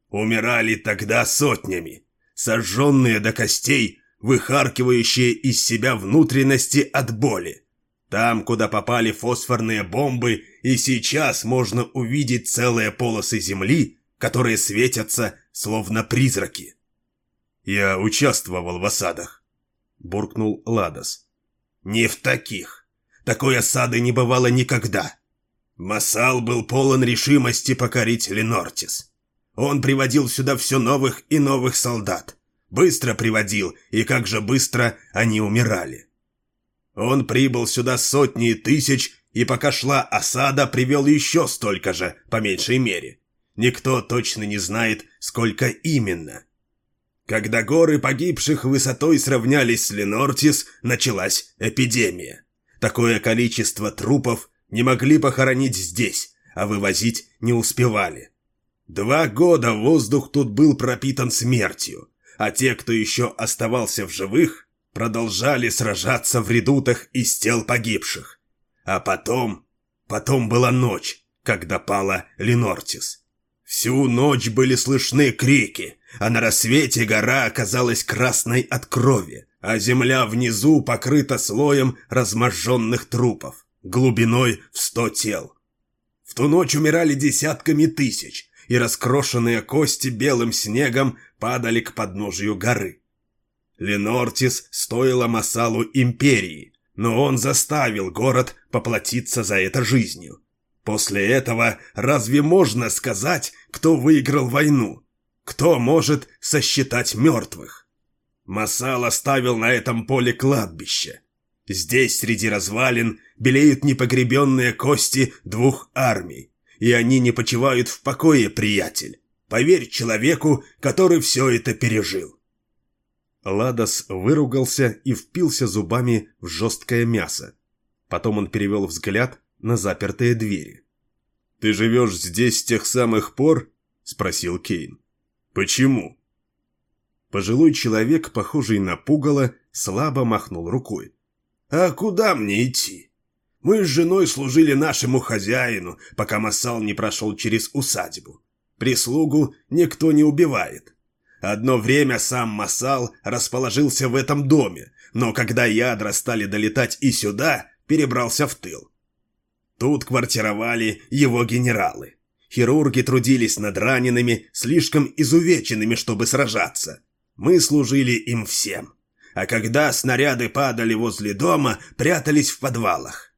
Умирали тогда сотнями, сожженные до костей, выхаркивающие из себя внутренности от боли. Там, куда попали фосфорные бомбы, и сейчас можно увидеть целые полосы земли, которые светятся, словно призраки. «Я участвовал в осадах», — буркнул Ладос. «Не в таких. Такой осады не бывало никогда. Масал был полон решимости покорить Ленортис. Он приводил сюда все новых и новых солдат. Быстро приводил, и как же быстро они умирали. Он прибыл сюда сотни тысяч, и пока шла осада, привел еще столько же, по меньшей мере. Никто точно не знает, сколько именно. Когда горы погибших высотой сравнялись с Ленортис, началась эпидемия. Такое количество трупов не могли похоронить здесь, а вывозить не успевали. Два года воздух тут был пропитан смертью, а те, кто еще оставался в живых, продолжали сражаться в редутах из тел погибших. А потом... Потом была ночь, когда пала Ленортис. Всю ночь были слышны крики, а на рассвете гора оказалась красной от крови, а земля внизу покрыта слоем разможженных трупов, глубиной в сто тел. В ту ночь умирали десятками тысяч, и раскрошенные кости белым снегом падали к подножию горы. Ленортис стоила Масалу империи, но он заставил город поплатиться за это жизнью. После этого разве можно сказать, кто выиграл войну? Кто может сосчитать мертвых? Масал оставил на этом поле кладбище. Здесь, среди развалин, белеют непогребенные кости двух армий. и они не почивают в покое, приятель. Поверь человеку, который все это пережил. Ладос выругался и впился зубами в жесткое мясо. Потом он перевел взгляд на запертые двери. «Ты живешь здесь с тех самых пор?» – спросил Кейн. «Почему?» Пожилой человек, похожий на пугало, слабо махнул рукой. «А куда мне идти? Мы с женой служили нашему хозяину, пока Масал не прошел через усадьбу. Прислугу никто не убивает. Одно время сам Масал расположился в этом доме, но когда ядра стали долетать и сюда, перебрался в тыл. Тут квартировали его генералы. Хирурги трудились над ранеными, слишком изувеченными, чтобы сражаться. Мы служили им всем. А когда снаряды падали возле дома, прятались в подвалах.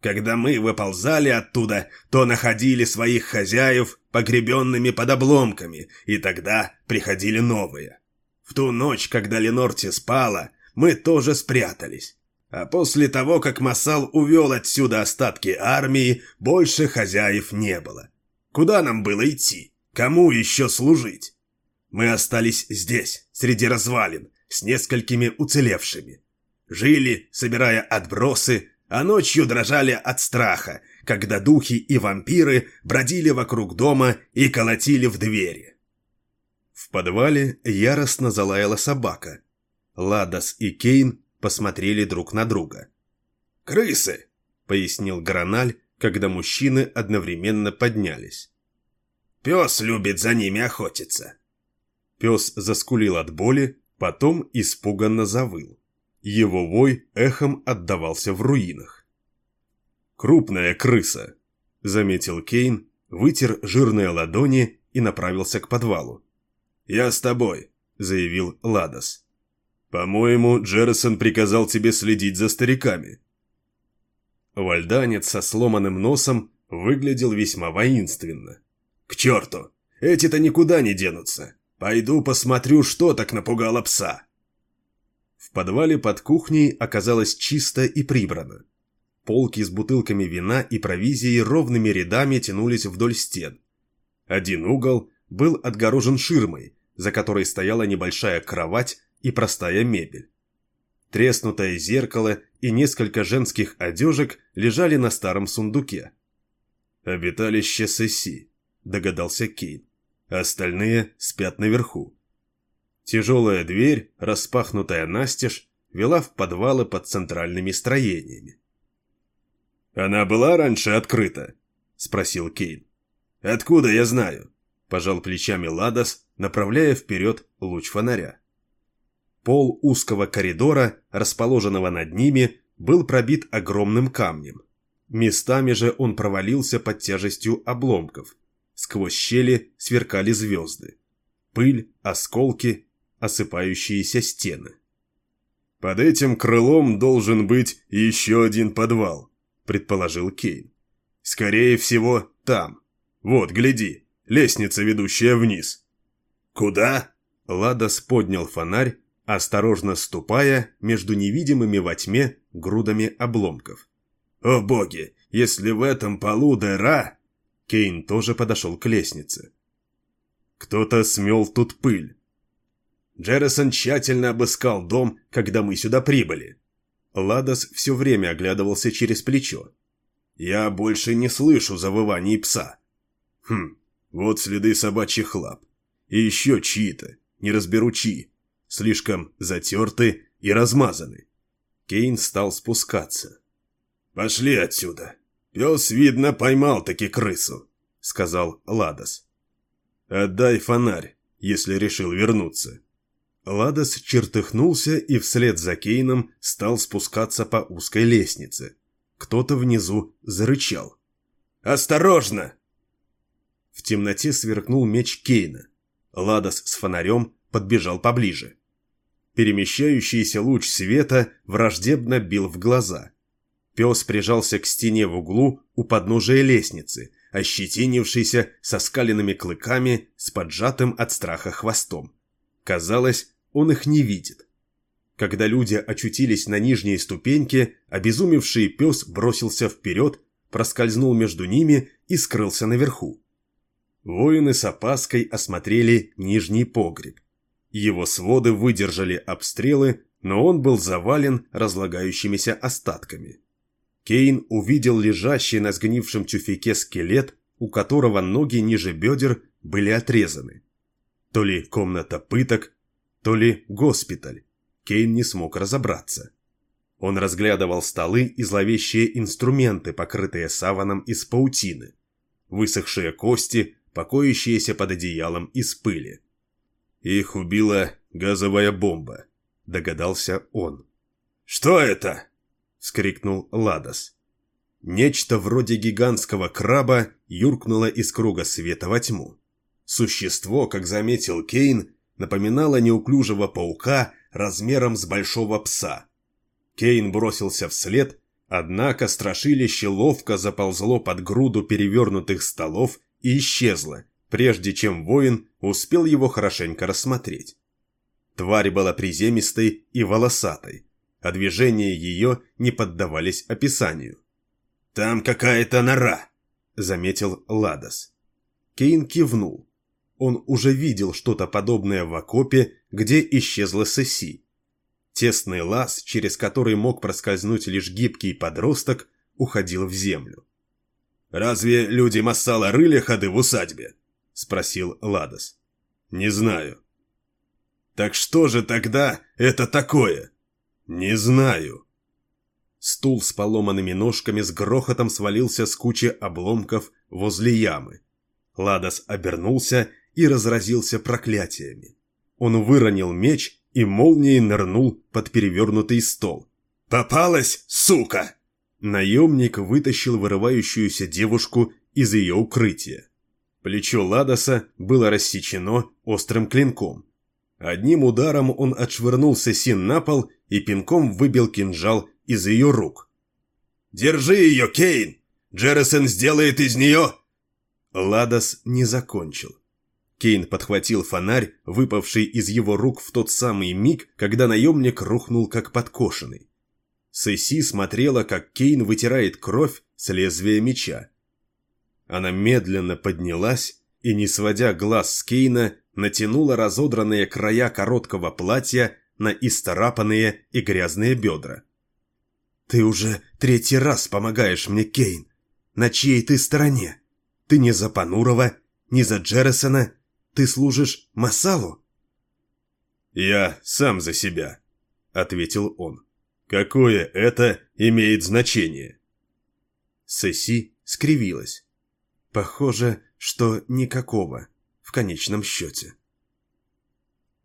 Когда мы выползали оттуда, то находили своих хозяев погребенными под обломками, и тогда приходили новые. В ту ночь, когда Ленорти спала, мы тоже спрятались. А после того, как Масал увел отсюда остатки армии, больше хозяев не было. Куда нам было идти? Кому еще служить? Мы остались здесь, среди развалин, с несколькими уцелевшими. Жили, собирая отбросы, а ночью дрожали от страха, когда духи и вампиры бродили вокруг дома и колотили в двери. В подвале яростно залаяла собака. Ладос и Кейн посмотрели друг на друга. «Крысы!» — пояснил Граналь, когда мужчины одновременно поднялись. «Пес любит за ними охотиться». Пес заскулил от боли, потом испуганно завыл. Его вой эхом отдавался в руинах. «Крупная крыса», — заметил Кейн, вытер жирные ладони и направился к подвалу. «Я с тобой», — заявил Ладос. «По-моему, Джеррисон приказал тебе следить за стариками». Вальданец со сломанным носом выглядел весьма воинственно. «К черту! Эти-то никуда не денутся! Пойду посмотрю, что так напугало пса!» В подвале под кухней оказалось чисто и прибрано. Полки с бутылками вина и провизией ровными рядами тянулись вдоль стен. Один угол был отгорожен ширмой, за которой стояла небольшая кровать и простая мебель. Треснутое зеркало и несколько женских одежек лежали на старом сундуке. «Обиталище Сесси», — догадался Кейн. «Остальные спят наверху». Тяжелая дверь, распахнутая настежь, вела в подвалы под центральными строениями. «Она была раньше открыта?» – спросил Кейн. «Откуда я знаю?» – пожал плечами Ладос, направляя вперед луч фонаря. Пол узкого коридора, расположенного над ними, был пробит огромным камнем. Местами же он провалился под тяжестью обломков. Сквозь щели сверкали звезды. Пыль, осколки осыпающиеся стены. «Под этим крылом должен быть еще один подвал», — предположил Кейн. «Скорее всего, там. Вот, гляди, лестница, ведущая вниз». «Куда?» Ладос поднял фонарь, осторожно ступая между невидимыми во тьме грудами обломков. «О боги, если в этом полу дыра...» Кейн тоже подошел к лестнице. Кто-то смел тут пыль. Джеррисон тщательно обыскал дом, когда мы сюда прибыли. Ладос все время оглядывался через плечо. Я больше не слышу завываний пса. Хм, вот следы собачьих лап. И еще чьи-то, не разберу чьи. Слишком затерты и размазаны. Кейн стал спускаться. «Пошли отсюда. Пес, видно, поймал таки крысу», — сказал Ладос. «Отдай фонарь, если решил вернуться», Ладос чертыхнулся и вслед за Кейном стал спускаться по узкой лестнице. Кто-то внизу зарычал. «Осторожно!» В темноте сверкнул меч Кейна. Ладос с фонарем подбежал поближе. Перемещающийся луч света враждебно бил в глаза. Пес прижался к стене в углу у подножия лестницы, ощетинившийся со скаленными клыками с поджатым от страха хвостом. Казалось, он их не видит. Когда люди очутились на нижней ступеньке, обезумевший пес бросился вперед, проскользнул между ними и скрылся наверху. Воины с опаской осмотрели нижний погреб. Его своды выдержали обстрелы, но он был завален разлагающимися остатками. Кейн увидел лежащий на сгнившем тюфяке скелет, у которого ноги ниже бедер были отрезаны. То ли комната пыток, то ли госпиталь. Кейн не смог разобраться. Он разглядывал столы и зловещие инструменты, покрытые саваном из паутины. Высохшие кости, покоящиеся под одеялом из пыли. «Их убила газовая бомба», — догадался он. «Что это?» — вскрикнул Ладос. Нечто вроде гигантского краба юркнуло из круга света во тьму. Существо, как заметил Кейн, напоминало неуклюжего паука размером с большого пса. Кейн бросился вслед, однако страшилище ловко заползло под груду перевернутых столов и исчезла, прежде чем воин успел его хорошенько рассмотреть. Тварь была приземистой и волосатой, а движения ее не поддавались описанию. «Там какая-то нора», — заметил Ладос. Кейн кивнул. Он уже видел что-то подобное в окопе, где исчезла Сесси. Тесный лаз, через который мог проскользнуть лишь гибкий подросток, уходил в землю. «Разве люди Массала рыли ходы в усадьбе?» – спросил Ладос. «Не знаю». «Так что же тогда это такое?» «Не знаю». Стул с поломанными ножками с грохотом свалился с кучи обломков возле ямы. Ладос обернулся и разразился проклятиями. Он выронил меч и молнией нырнул под перевернутый стол. «Попалась, сука!» Наемник вытащил вырывающуюся девушку из ее укрытия. Плечо Ладоса было рассечено острым клинком. Одним ударом он отшвырнул Сесин на пол и пинком выбил кинжал из ее рук. «Держи ее, Кейн! Джеррисон сделает из нее...» Ладос не закончил. Кейн подхватил фонарь, выпавший из его рук в тот самый миг, когда наемник рухнул как подкошенный. Сесси смотрела, как Кейн вытирает кровь с лезвия меча. Она медленно поднялась и, не сводя глаз с Кейна, натянула разодранные края короткого платья на исцарапанные и грязные бедра. «Ты уже третий раз помогаешь мне, Кейн. На чьей ты стороне? Ты не за Панурова, не за Джеррисона. Ты служишь Масалу?» «Я сам за себя», — ответил он. Какое это имеет значение? Сесси скривилась. Похоже, что никакого, конечном счете.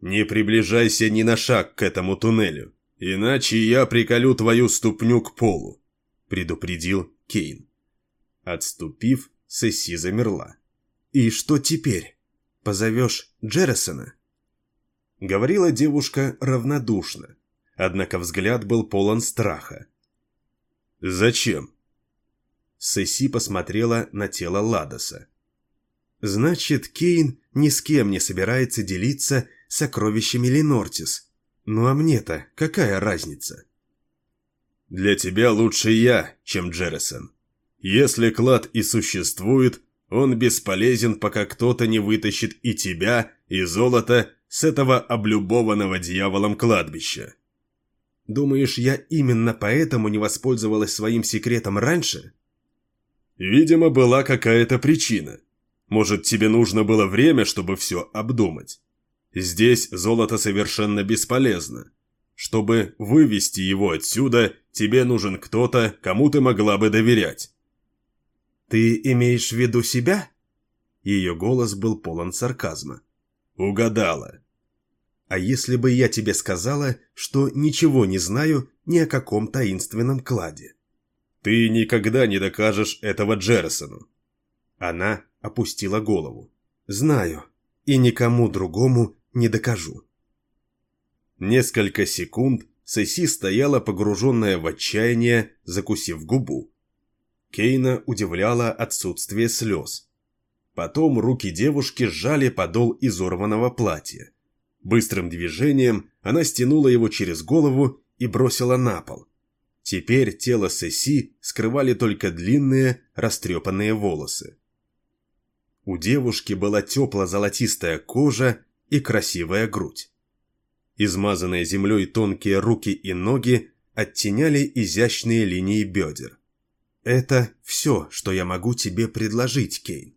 «Не приближайся ни на шаг к этому туннелю, иначе я приколю твою ступню к полу», — предупредил Кейн. Отступив, Сесси замерла. «И что теперь? Позовешь Джеррисона?» Говорила девушка равнодушно, однако взгляд был полон страха. «Зачем?» Сесси посмотрела на тело Ладоса. «Значит, Кейн ни с кем не собирается делиться сокровищами Ленортис. Ну а мне-то какая разница?» «Для тебя лучше я, чем Джеррисон. Если клад и существует, он бесполезен, пока кто-то не вытащит и тебя, и золото с этого облюбованного дьяволом кладбища. Думаешь, я именно поэтому не воспользовалась своим секретом раньше? Видимо, была какая-то причина. Может, тебе нужно было время, чтобы все обдумать. Здесь золото совершенно бесполезно. Чтобы вывести его отсюда, тебе нужен кто-то, кому ты могла бы доверять. «Ты имеешь в виду себя?» Ее голос был полон сарказма. «Угадала. А если бы я тебе сказала, что ничего не знаю ни о каком таинственном кладе? Ты никогда не докажешь этого Джеррисону. Она опустила голову. Знаю, и никому другому не докажу. Несколько секунд Сесси стояла погруженная в отчаяние, закусив губу. Кейна удивляло отсутствие слез. Потом руки девушки сжали подол изорванного платья. Быстрым движением она стянула его через голову и бросила на пол. Теперь тело Сесси скрывали только длинные, растрепанные волосы. У девушки была тепло-золотистая кожа и красивая грудь. Измазанные землей тонкие руки и ноги оттеняли изящные линии бедер. «Это все, что я могу тебе предложить, Кейн.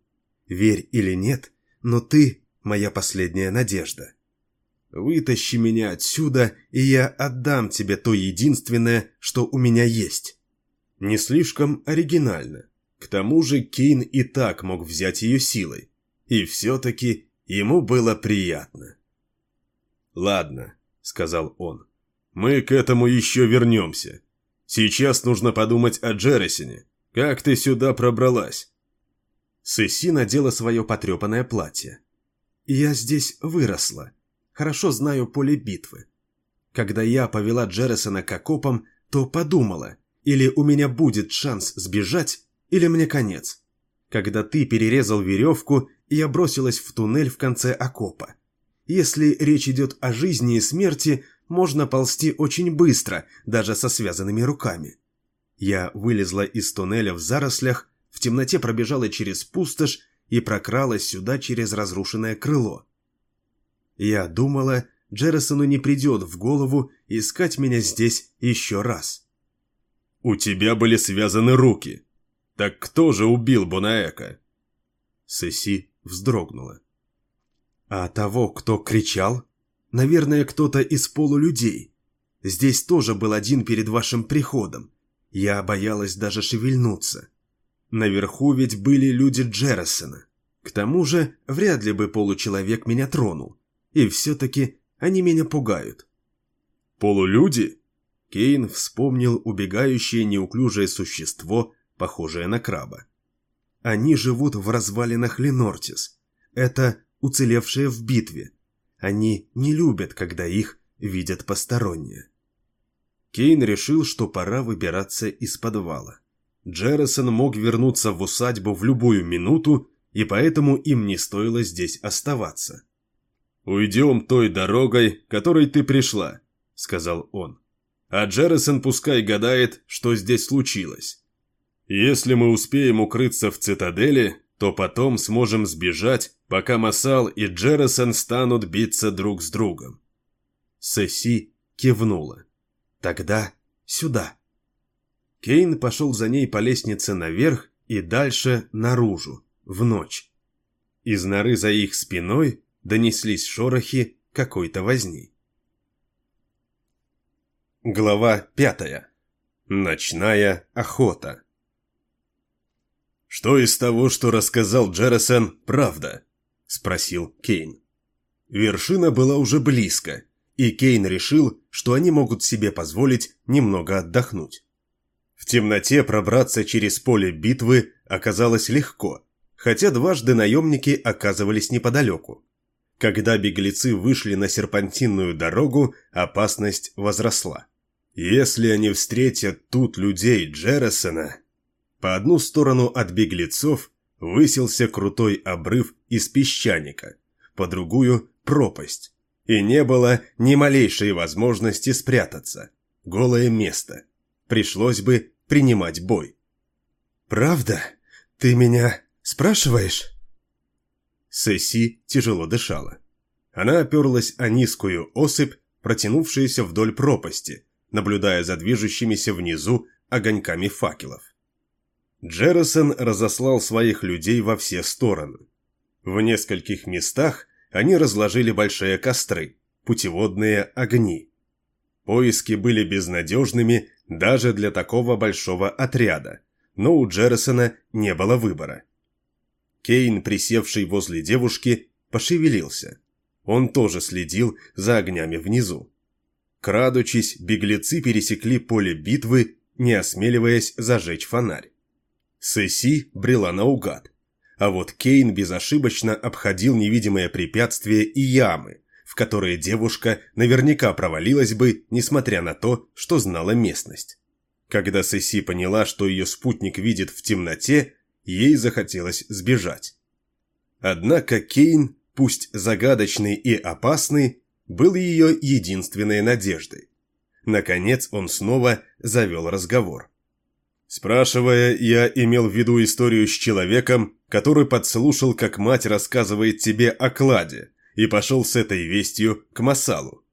Верь или нет, но ты – моя последняя надежда. Вытащи меня отсюда, и я отдам тебе то единственное, что у меня есть». Не слишком оригинально. К тому же Кейн и так мог взять ее силой. И все-таки ему было приятно. «Ладно», — сказал он, — «мы к этому еще вернемся. Сейчас нужно подумать о Джересине. Как ты сюда пробралась?» Сесси надела свое потрепанное платье. «Я здесь выросла. Хорошо знаю поле битвы. Когда я повела Джересона к окопам, то подумала, или у меня будет шанс сбежать, или мне конец. Когда ты перерезал веревку, я бросилась в туннель в конце окопа. Если речь идет о жизни и смерти, можно ползти очень быстро, даже со связанными руками. Я вылезла из туннеля в зарослях, в темноте пробежала через пустошь и прокралась сюда через разрушенное крыло. Я думала, Джеррисону не придет в голову искать меня здесь еще раз. «У тебя были связаны руки. Так кто же убил Бонаэка?» Сеси вздрогнула. «А того, кто кричал? Наверное, кто-то из полулюдей. Здесь тоже был один перед вашим приходом. Я боялась даже шевельнуться. Наверху ведь были люди Джеррисона. К тому же, вряд ли бы получеловек меня тронул. И все-таки они меня пугают. «Полулюди?» Кейн вспомнил убегающее неуклюжее существо, похожее на краба. Они живут в развалинах Ленортис. Это уцелевшие в битве. Они не любят, когда их видят посторонние. Кейн решил, что пора выбираться из подвала. Джеррисон мог вернуться в усадьбу в любую минуту, и поэтому им не стоило здесь оставаться. «Уйдем той дорогой, которой ты пришла», — сказал он. «А Джеррисон пускай гадает, что здесь случилось. Если мы успеем укрыться в цитадели, то потом сможем сбежать, пока Масал и Джеррисон станут биться друг с другом». Сесси кивнула. «Тогда сюда». Кейн пошел за ней по лестнице наверх и дальше наружу, в ночь. Из норы за их спиной донеслись шорохи какой-то возни. Глава пятая. Ночная охота. «Что из того, что рассказал Джеррисон, правда?» – спросил Кейн. Вершина была уже близко, и Кейн решил, что они могут себе позволить немного отдохнуть. В темноте пробраться через поле битвы оказалось легко, хотя дважды наемники оказывались неподалеку. Когда беглецы вышли на серпантинную дорогу, опасность возросла. Если они встретят тут людей Джеррисона... По одну сторону от беглецов высился крутой обрыв из песчаника, по другую – пропасть. И не было ни малейшей возможности спрятаться. Голое место. Пришлось бы принимать бой. «Правда? Ты меня спрашиваешь?» Сесси тяжело дышала. Она оперлась о низкую осыпь, протянувшуюся вдоль пропасти, наблюдая за движущимися внизу огоньками факелов. Джеррисон разослал своих людей во все стороны. В нескольких местах они разложили большие костры, путеводные огни. Поиски были безнадежными даже для такого большого отряда, но у Джеррисона не было выбора. Кейн, присевший возле девушки, пошевелился. Он тоже следил за огнями внизу. Крадучись, беглецы пересекли поле битвы, не осмеливаясь зажечь фонарь. Сесси брела наугад, а вот Кейн безошибочно обходил невидимые препятствия и ямы, в которые девушка наверняка провалилась бы, несмотря на то, что знала местность. Когда Сесси поняла, что ее спутник видит в темноте, ей захотелось сбежать. Однако Кейн, пусть загадочный и опасный, был ее единственной надеждой. Наконец он снова завел разговор. Спрашивая, я имел в виду историю с человеком, который подслушал, как мать рассказывает тебе о кладе, и пошел с этой вестью к Масалу.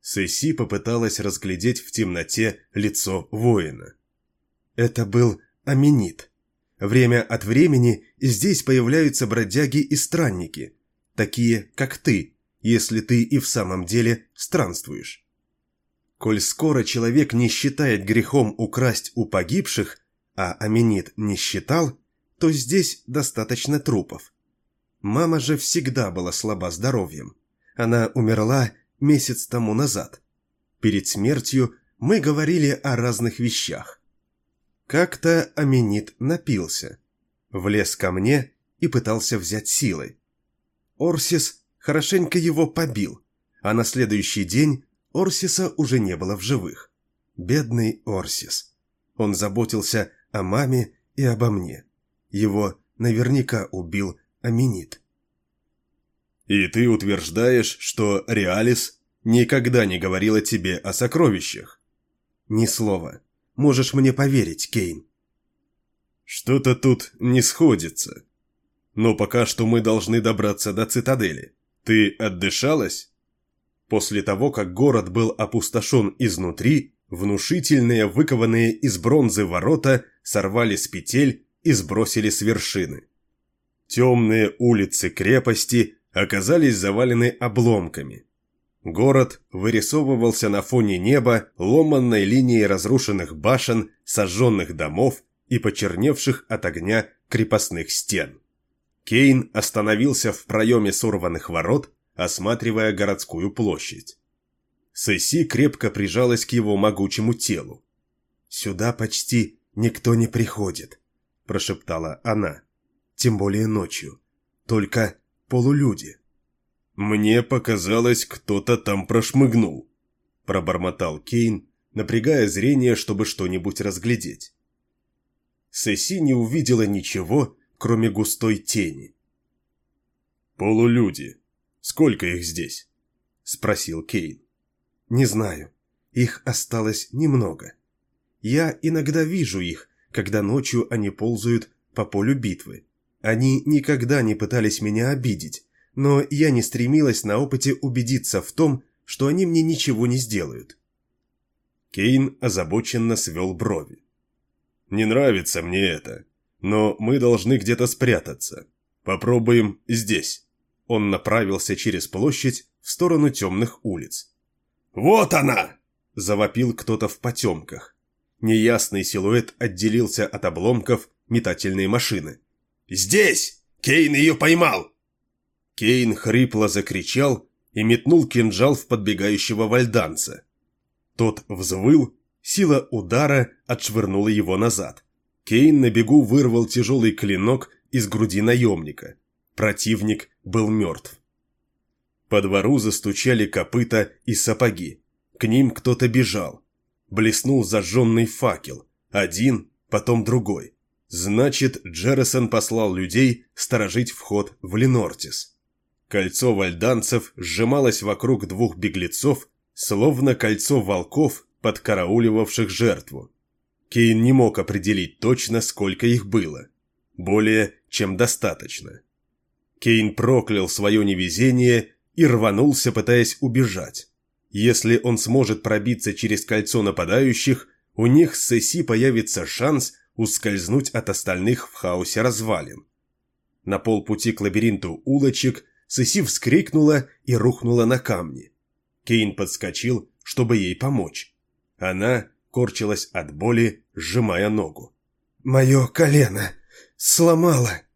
Сесси попыталась разглядеть в темноте лицо воина. Это был Аменит. Время от времени здесь появляются бродяги и странники, такие, как ты, если ты и в самом деле странствуешь. Коль скоро человек не считает грехом украсть у погибших, а Аменит не считал, то здесь достаточно трупов. Мама же всегда была слаба здоровьем. Она умерла месяц тому назад. Перед смертью мы говорили о разных вещах. Как-то Аменит напился, влез ко мне и пытался взять силой. Орсис хорошенько его побил, а на следующий день Орсиса уже не было в живых. Бедный Орсис. Он заботился о маме и обо мне. Его наверняка убил Аменит. «И ты утверждаешь, что Реалис никогда не говорила тебе о сокровищах?» «Ни слова. Можешь мне поверить, Кейн». «Что-то тут не сходится. Но пока что мы должны добраться до цитадели. Ты отдышалась?» После того, как город был опустошен изнутри, внушительные, выкованные из бронзы ворота сорвали с петель и сбросили с вершины. Темные улицы крепости оказались завалены обломками. Город вырисовывался на фоне неба ломанной линией разрушенных башен, сожженных домов и почерневших от огня крепостных стен. Кейн остановился в проеме сорванных ворот осматривая городскую площадь. Сесси крепко прижалась к его могучему телу. «Сюда почти никто не приходит», – прошептала она. «Тем более ночью. Только полулюди». «Мне показалось, кто-то там прошмыгнул», – пробормотал Кейн, напрягая зрение, чтобы что-нибудь разглядеть. Сесси не увидела ничего, кроме густой тени. «Полулюди», Сколько их здесь?» – спросил Кейн. «Не знаю. Их осталось немного. Я иногда вижу их, когда ночью они ползают по полю битвы. Они никогда не пытались меня обидеть, но я не стремилась на опыте убедиться в том, что они мне ничего не сделают». Кейн озабоченно свел брови. «Не нравится мне это, но мы должны где-то спрятаться. Попробуем здесь». Он направился через площадь в сторону темных улиц. «Вот она!» – завопил кто-то в потемках. Неясный силуэт отделился от обломков метательной машины. «Здесь! Кейн ее поймал!» Кейн хрипло закричал и метнул кинжал в подбегающего вальданца. Тот взвыл, сила удара отшвырнула его назад. Кейн на бегу вырвал тяжелый клинок из груди наемника. Противник был мертв. По двору застучали копыта и сапоги. К ним кто-то бежал. Блеснул зажженный факел. Один, потом другой. Значит, Джеррисон послал людей сторожить вход в Ленортис. Кольцо вальданцев сжималось вокруг двух беглецов, словно кольцо волков, подкарауливавших жертву. Кейн не мог определить точно, сколько их было. Более чем достаточно. Кейн проклял свое невезение и рванулся, пытаясь убежать. Если он сможет пробиться через кольцо нападающих, у них с Сесси появится шанс ускользнуть от остальных в хаосе развалин. На полпути к лабиринту улочек Сесси вскрикнула и рухнула на камни. Кейн подскочил, чтобы ей помочь. Она корчилась от боли, сжимая ногу. «Мое колено! Сломало!»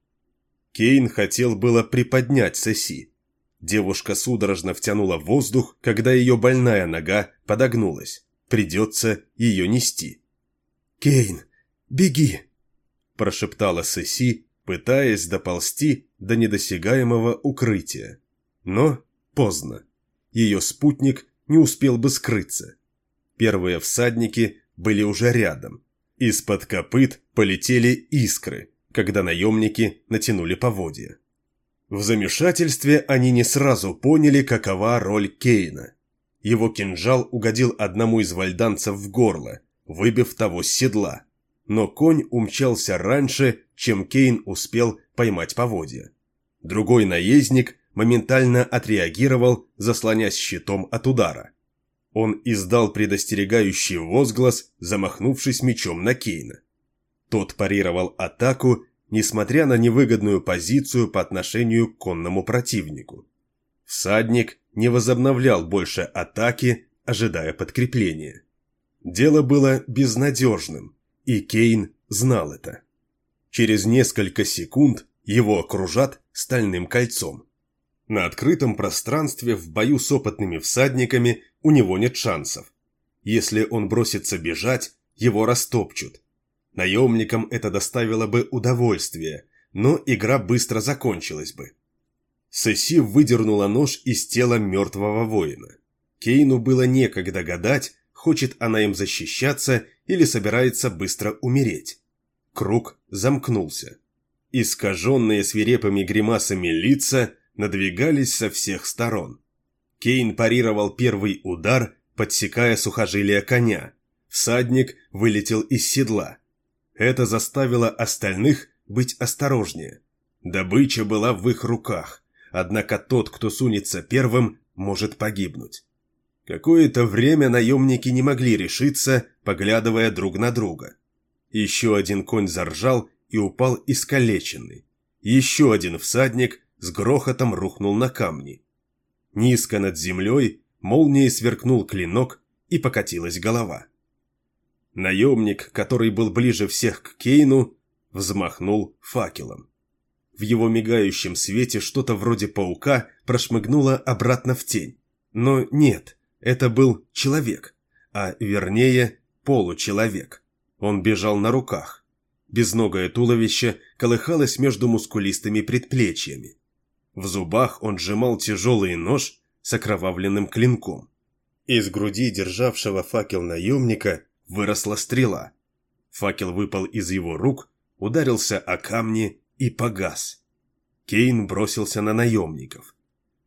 Кейн хотел было приподнять Сесси. Девушка судорожно втянула воздух, когда ее больная нога подогнулась. Придется ее нести. «Кейн, беги!» – прошептала Сесси, пытаясь доползти до недосягаемого укрытия. Но поздно. Ее спутник не успел бы скрыться. Первые всадники были уже рядом. Из-под копыт полетели искры – когда наемники натянули поводья. В замешательстве они не сразу поняли, какова роль Кейна. его кинжал угодил одному из вальданцев в горло, выбив того с седла. Но конь умчался раньше, чем Кейн успел поймать поводья. Другой наездник моментально отреагировал, заслонясь щитом от удара. Он издал предостерегающий возглас, замахнувшись мечом на Кейна. Тот парировал атаку, несмотря на невыгодную позицию по отношению к конному противнику. Всадник не возобновлял больше атаки, ожидая подкрепления. Дело было безнадежным, и Кейн знал это. Через несколько секунд его окружат стальным кольцом. На открытом пространстве в бою с опытными всадниками у него нет шансов. Если он бросится бежать, его растопчут. Наемникам это доставило бы удовольствие, но игра быстро закончилась бы. Сесси выдернула нож из тела мертвого воина. Кейну было некогда гадать, хочет она им защищаться или собирается быстро умереть. Круг замкнулся. Искаженные свирепыми гримасами лица надвигались со всех сторон. Кейн парировал первый удар, подсекая сухожилия коня. Всадник вылетел из седла. Это заставило остальных быть осторожнее. Добыча была в их руках, однако тот, кто сунется первым, может погибнуть. Какое-то время наемники не могли решиться, поглядывая друг на друга. Еще один конь заржал и упал искалеченный. Еще один всадник с грохотом рухнул на камни. Низко над землей молнией сверкнул клинок и покатилась голова. Наемник, который был ближе всех к Кейну, взмахнул факелом. В его мигающем свете что-то вроде паука прошмыгнуло обратно в тень. Но нет, это был человек, а вернее получеловек. Он бежал на руках. Безногое туловище колыхалось между мускулистыми предплечьями. В зубах он сжимал тяжелый нож с окровавленным клинком. Из груди державшего факел наемника выросла стрела. Факел выпал из его рук, ударился о камни и погас. Кейн бросился на наемников.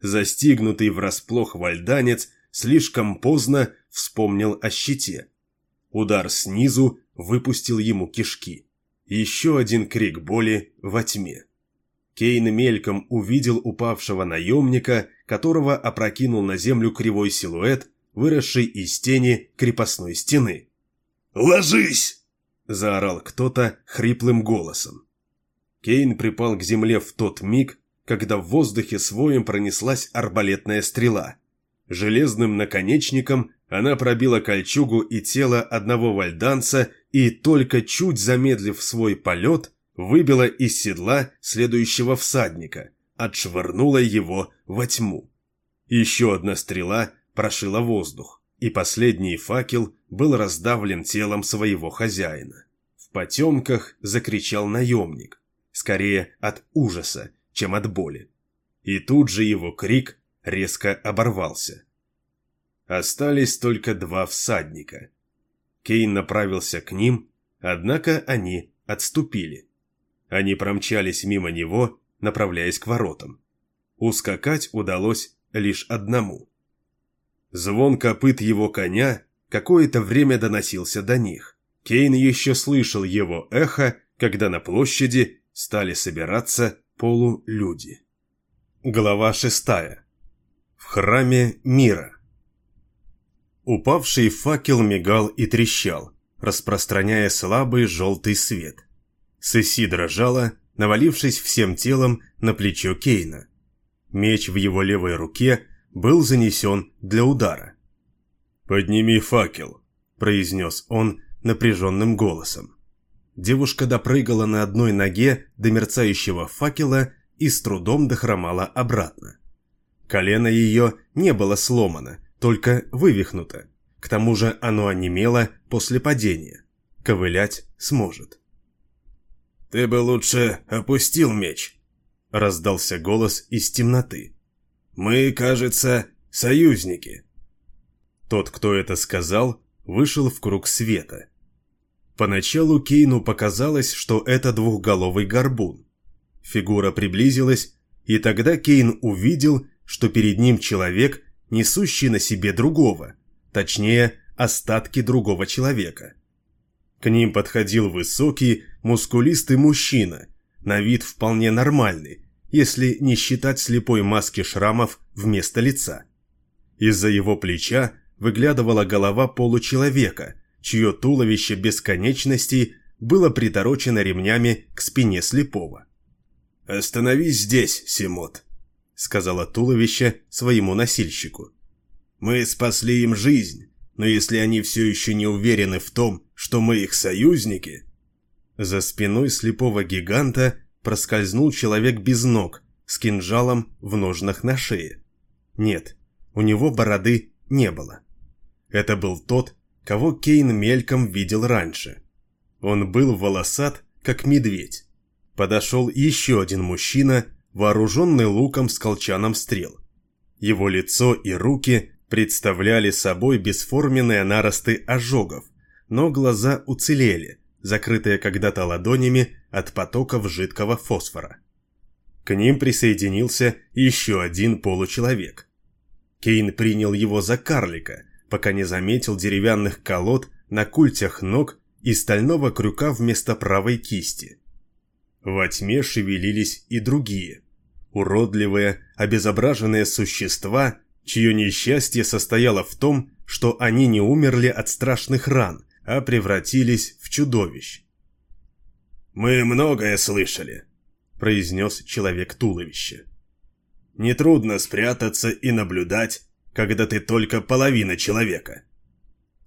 Застигнутый врасплох вальданец слишком поздно вспомнил о щите. Удар снизу выпустил ему кишки. Еще один крик боли во тьме. Кейн мельком увидел упавшего наемника, которого опрокинул на землю кривой силуэт, выросший из тени крепостной стены. «Ложись!» – заорал кто-то хриплым голосом. Кейн припал к земле в тот миг, когда в воздухе своем пронеслась арбалетная стрела. Железным наконечником она пробила кольчугу и тело одного вальданца и, только чуть замедлив свой полет, выбила из седла следующего всадника, отшвырнула его во тьму. Еще одна стрела прошила воздух, и последний факел был раздавлен телом своего хозяина. В потемках закричал наемник, скорее от ужаса, чем от боли. И тут же его крик резко оборвался. Остались только два всадника. Кейн направился к ним, однако они отступили. Они промчались мимо него, направляясь к воротам. Ускакать удалось лишь одному. Звон копыт его коня какое-то время доносился до них. Кейн еще слышал его эхо, когда на площади стали собираться полулюди. Глава шестая. В храме мира. Упавший факел мигал и трещал, распространяя слабый желтый свет. Сесси дрожала, навалившись всем телом на плечо Кейна. Меч в его левой руке был занесен для удара. «Подними факел», – произнес он напряженным голосом. Девушка допрыгала на одной ноге до мерцающего факела и с трудом дохромала обратно. Колено ее не было сломано, только вывихнуто. К тому же оно онемело после падения. Ковылять сможет. «Ты бы лучше опустил меч», — раздался голос из темноты. «Мы, кажется, союзники». Тот, кто это сказал, вышел в круг света. Поначалу Кейну показалось, что это двухголовый горбун. Фигура приблизилась, и тогда Кейн увидел, что перед ним человек несущий на себе другого, точнее, остатки другого человека. К ним подходил высокий, мускулистый мужчина, на вид вполне нормальный, если не считать слепой маски шрамов вместо лица. Из-за его плеча выглядывала голова получеловека, чье туловище без конечностей было приторочено ремнями к спине слепого. «Остановись здесь, Симот», — сказала туловище своему носильщику. «Мы спасли им жизнь, но если они все еще не уверены в том, что мы их союзники...» За спиной слепого гиганта проскользнул человек без ног, с кинжалом в ножнах на шее. Нет, у него бороды не было. Это был тот, кого Кейн мельком видел раньше. Он был волосат, как медведь. Подошел еще один мужчина, вооруженный луком с колчаном стрел. Его лицо и руки представляли собой бесформенные наросты ожогов, но глаза уцелели, закрытые когда-то ладонями от потоков жидкого фосфора. К ним присоединился еще один получеловек. Кейн принял его за карлика, пока не заметил деревянных колод на культях ног и стального крюка вместо правой кисти. Во тьме шевелились и другие, уродливые, обезображенные существа, чье несчастье состояло в том, что они не умерли от страшных ран, а превратились в чудовищ. «Мы многое слышали», – произнес человек-туловище. «Нетрудно спрятаться и наблюдать, когда ты только половина человека».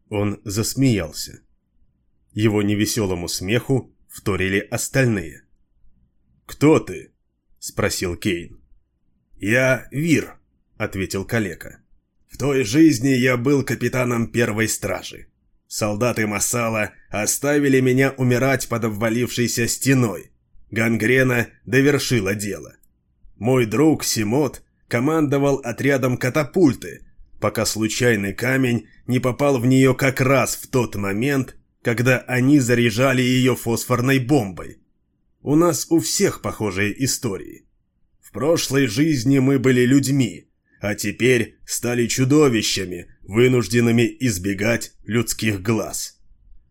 Он засмеялся. Его невеселому смеху вторили остальные. «Кто ты?» – спросил Кейн. «Я Вир», – ответил калека. «В той жизни я был капитаном первой стражи. Солдаты Масала оставили меня умирать под обвалившейся стеной. Гангрена довершила дело. Мой друг Симот командовал отрядом катапульты, пока случайный камень не попал в нее как раз в тот момент, когда они заряжали ее фосфорной бомбой. У нас у всех похожие истории. В прошлой жизни мы были людьми, а теперь стали чудовищами, вынужденными избегать людских глаз.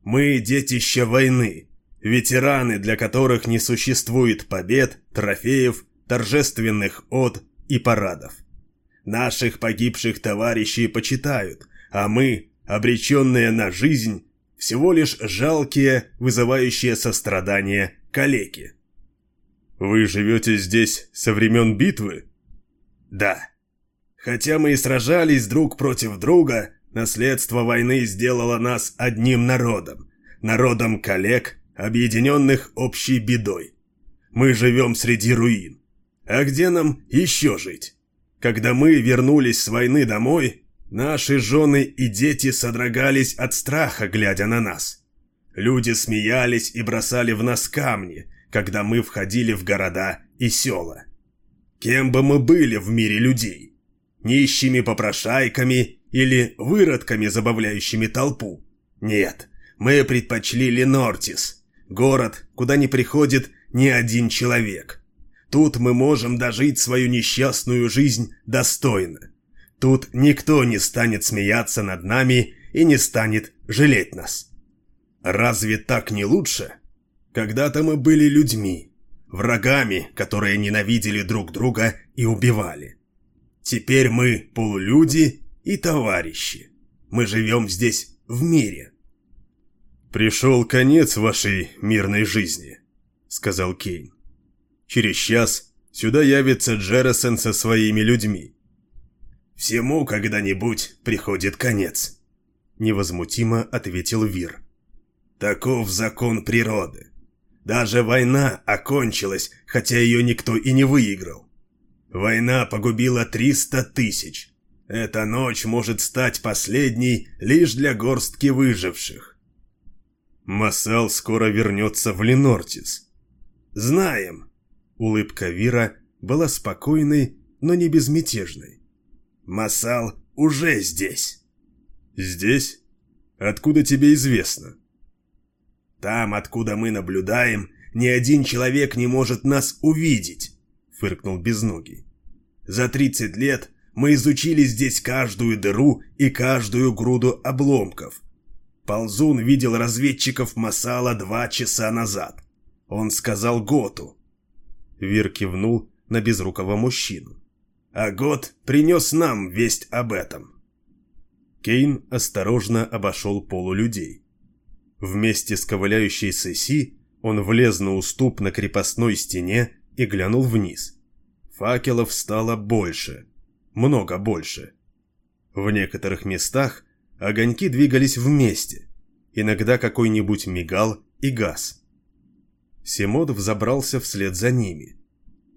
Мы детища войны, ветераны, для которых не существует побед, трофеев, торжественных от и парадов. Наших погибших товарищей почитают, а мы, обреченные на жизнь, всего лишь жалкие, вызывающие сострадание калеки. «Вы живете здесь со времен битвы?» «Да. Хотя мы и сражались друг против друга, наследство войны сделало нас одним народом. Народом коллег, объединенных общей бедой. Мы живем среди руин. А где нам еще жить? Когда мы вернулись с войны домой, наши жены и дети содрогались от страха, глядя на нас. Люди смеялись и бросали в нас камни, когда мы входили в города и села. Кем бы мы были в мире людей? Нищими попрошайками или выродками, забавляющими толпу? Нет, мы предпочли Ленортис, город, куда не приходит ни один человек. Тут мы можем дожить свою несчастную жизнь достойно. Тут никто не станет смеяться над нами и не станет жалеть нас. Разве так не лучше? Когда-то мы были людьми, врагами, которые ненавидели друг друга и убивали. Теперь мы полулюди и товарищи. Мы живем здесь в мире. «Пришел конец вашей мирной жизни», — сказал Кейн. Через час сюда явится Джерасон со своими людьми. «Всему когда-нибудь приходит конец», — невозмутимо ответил Вир. «Таков закон природы. Даже война окончилась, хотя ее никто и не выиграл. Война погубила 300 тысяч. Эта ночь может стать последней лишь для горстки выживших». «Масал скоро вернется в Ленортис». «Знаем», Улыбка Вира была спокойной, но не безмятежной. «Масал уже здесь». «Здесь? Откуда тебе известно?» «Там, откуда мы наблюдаем, ни один человек не может нас увидеть», — фыркнул Безногий. «За тридцать лет Мы изучили здесь каждую дыру и каждую груду обломков. Ползун видел разведчиков Масала два часа назад. Он сказал Готу. Вир кивнул на безрукого мужчину. А Гот принес нам весть об этом. Кейн осторожно обошел полулюдей. Вместе с ковыляющей Сеси он влез на уступ на крепостной стене и глянул вниз. Факелов стало больше много больше. В некоторых местах огоньки двигались вместе, иногда какой-нибудь мигал и газ. Симод взобрался вслед за ними.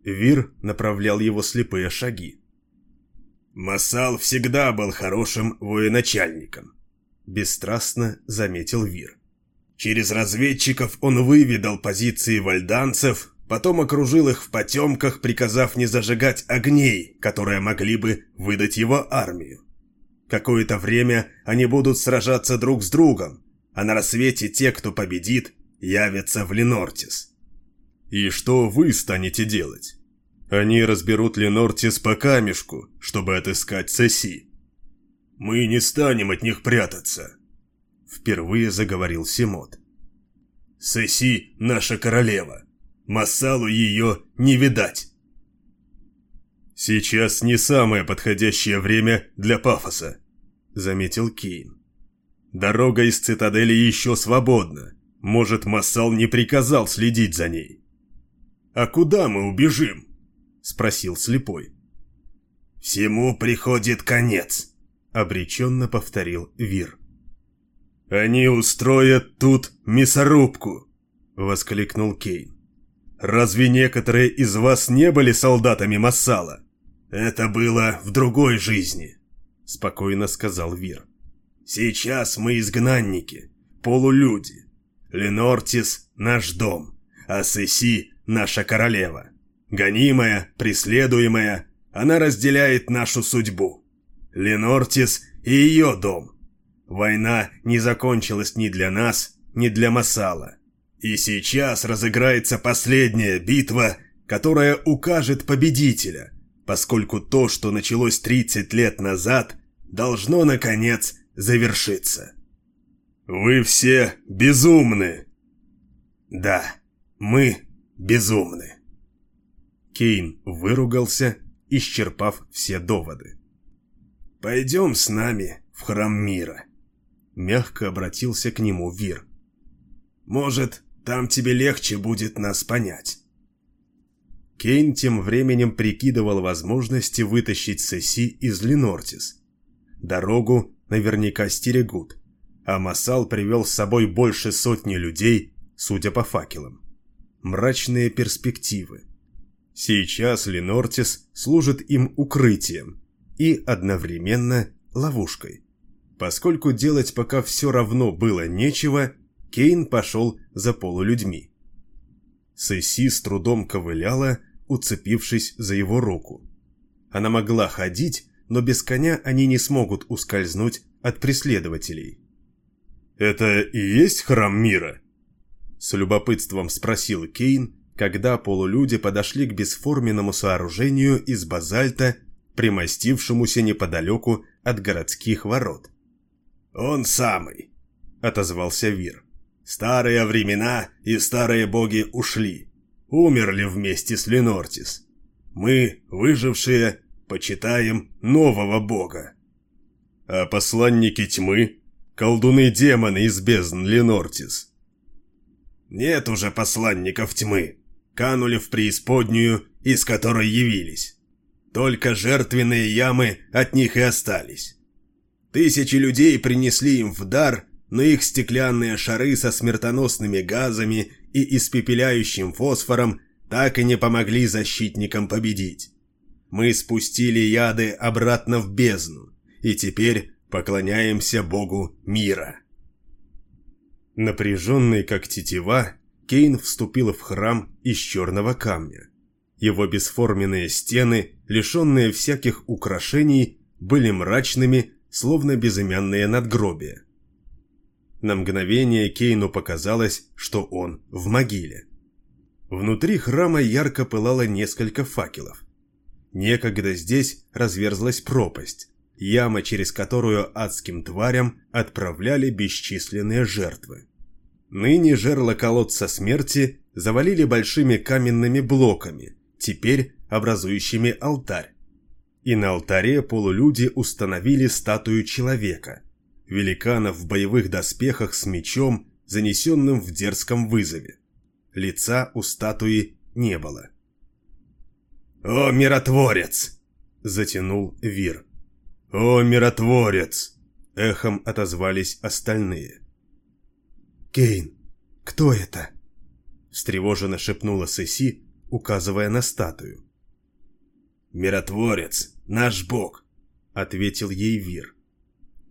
Вир направлял его слепые шаги. «Масал всегда был хорошим военачальником», — бесстрастно заметил Вир. «Через разведчиков он выведал позиции вальданцев, Потом окружил их в потемках, приказав не зажигать огней, которые могли бы выдать его армию. Какое-то время они будут сражаться друг с другом, а на рассвете те, кто победит, явятся в Ленортис. И что вы станете делать? Они разберут Ленортис по камешку, чтобы отыскать Сеси. Мы не станем от них прятаться. Впервые заговорил Симот. Сеси – наша королева. Масалу ее не видать. «Сейчас не самое подходящее время для пафоса», — заметил Кейн. «Дорога из цитадели еще свободна. Может, Массал не приказал следить за ней». «А куда мы убежим?» — спросил слепой. «Всему приходит конец», — обреченно повторил Вир. «Они устроят тут мясорубку», — воскликнул Кейн. Разве некоторые из вас не были солдатами Массала? Это было в другой жизни, спокойно сказал Вир. Сейчас мы изгнанники, полулюди. Ленортис – наш дом, а Сеси – наша королева. Гонимая, преследуемая, она разделяет нашу судьбу. Ленортис и ее дом. Война не закончилась ни для нас, ни для Масала. И сейчас разыграется последняя битва, которая укажет победителя, поскольку то, что началось 30 лет назад, должно, наконец, завершиться. «Вы все безумны!» «Да, мы безумны!» Кейн выругался, исчерпав все доводы. «Пойдем с нами в храм мира», — мягко обратился к нему Вир. «Может, там тебе легче будет нас понять». Кейн тем временем прикидывал возможности вытащить Сеси из Ленортис. Дорогу наверняка стерегут, а Масал привел с собой больше сотни людей, судя по факелам. Мрачные перспективы. Сейчас Ленортис служит им укрытием и одновременно ловушкой. Поскольку делать пока все равно было нечего, Кейн пошел за полулюдьми. Сесси с трудом ковыляла, уцепившись за его руку. Она могла ходить, но без коня они не смогут ускользнуть от преследователей. «Это и есть храм мира?» С любопытством спросил Кейн, когда полулюди подошли к бесформенному сооружению из базальта, примостившемуся неподалеку от городских ворот. «Он самый», — отозвался Вир. Старые времена и старые боги ушли. Умерли вместе с Ленортис. Мы, выжившие, почитаем нового бога. А посланники тьмы — колдуны-демоны из бездн Ленортис. Нет уже посланников тьмы. Канули в преисподнюю, из которой явились. Только жертвенные ямы от них и остались. Тысячи людей принесли им в дар но их стеклянные шары со смертоносными газами и испепеляющим фосфором так и не помогли защитникам победить. Мы спустили яды обратно в бездну, и теперь поклоняемся Богу мира. Напряженный как тетива, Кейн вступил в храм из черного камня. Его бесформенные стены, лишенные всяких украшений, были мрачными, словно безымянные надгробия. На мгновение Кейну показалось, что он в могиле. Внутри храма ярко пылало несколько факелов. Некогда здесь разверзлась пропасть, яма, через которую адским тварям отправляли бесчисленные жертвы. Ныне жерло колодца смерти завалили большими каменными блоками, теперь образующими алтарь. И на алтаре полулюди установили статую человека, великана в боевых доспехах с мечом, занесенным в дерзком вызове. Лица у статуи не было. «О, миротворец!» – затянул Вир. «О, миротворец!» – эхом отозвались остальные. «Кейн, кто это?» – встревоженно шепнула Сеси, указывая на статую. «Миротворец, наш бог», — ответил ей Вир.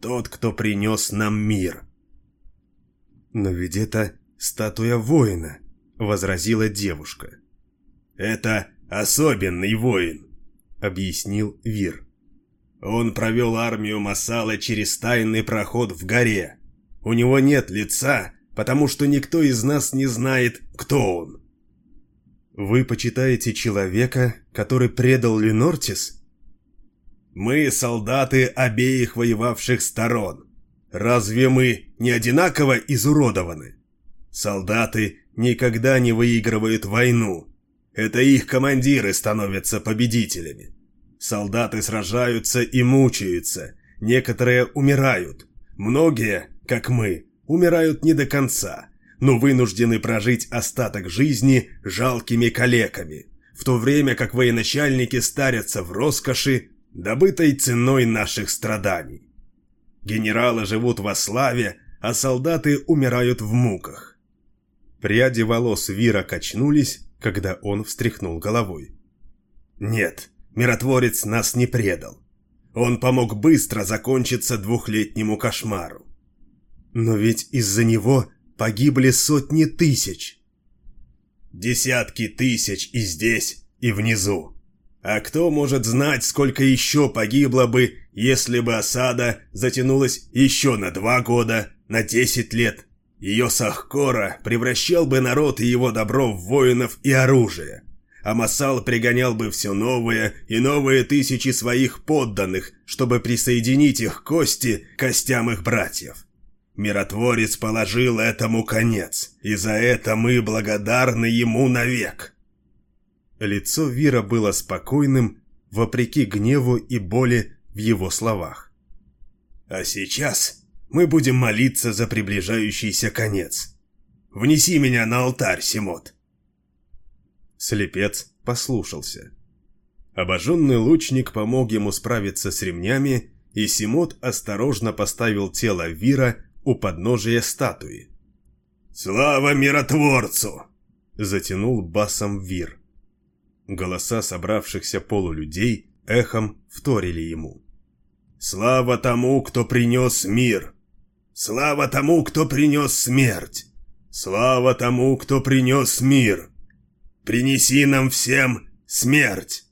«Тот, кто принес нам мир». «Но ведь это статуя воина», — возразила девушка. «Это особенный воин», — объяснил Вир. «Он провел армию Масала через тайный проход в горе. У него нет лица, потому что никто из нас не знает, кто он. Вы почитаете человека, который предал Ленортис? Мы солдаты обеих воевавших сторон. Разве мы не одинаково изуродованы? Солдаты никогда не выигрывают войну. Это их командиры становятся победителями. Солдаты сражаются и мучаются. Некоторые умирают. Многие, как мы, умирают не до конца но вынуждены прожить остаток жизни жалкими калеками, в то время как военачальники старятся в роскоши, добытой ценой наших страданий. Генералы живут во славе, а солдаты умирают в муках. Пряди волос Вира качнулись, когда он встряхнул головой. «Нет, миротворец нас не предал. Он помог быстро закончиться двухлетнему кошмару. Но ведь из-за него погибли сотни тысяч. Десятки тысяч и здесь, и внизу. А кто может знать, сколько еще погибло бы, если бы осада затянулась еще на два года, на десять лет? Ее Сахкора превращал бы народ и его добро в воинов и оружие. А Масал пригонял бы все новые и новые тысячи своих подданных, чтобы присоединить их кости к костям их братьев. Миротворец положил этому конец, и за это мы благодарны ему навек. Лицо Вира было спокойным, вопреки гневу и боли в его словах. А сейчас мы будем молиться за приближающийся конец. Внеси меня на алтарь, Симот. Слепец послушался. Обожженный лучник помог ему справиться с ремнями, и Симот осторожно поставил тело Вира у подножия статуи. «Слава миротворцу!» – затянул басом Вир. Голоса собравшихся полулюдей эхом вторили ему. «Слава тому, кто принес мир! Слава тому, кто принес смерть! Слава тому, кто принес мир! Принеси нам всем смерть!»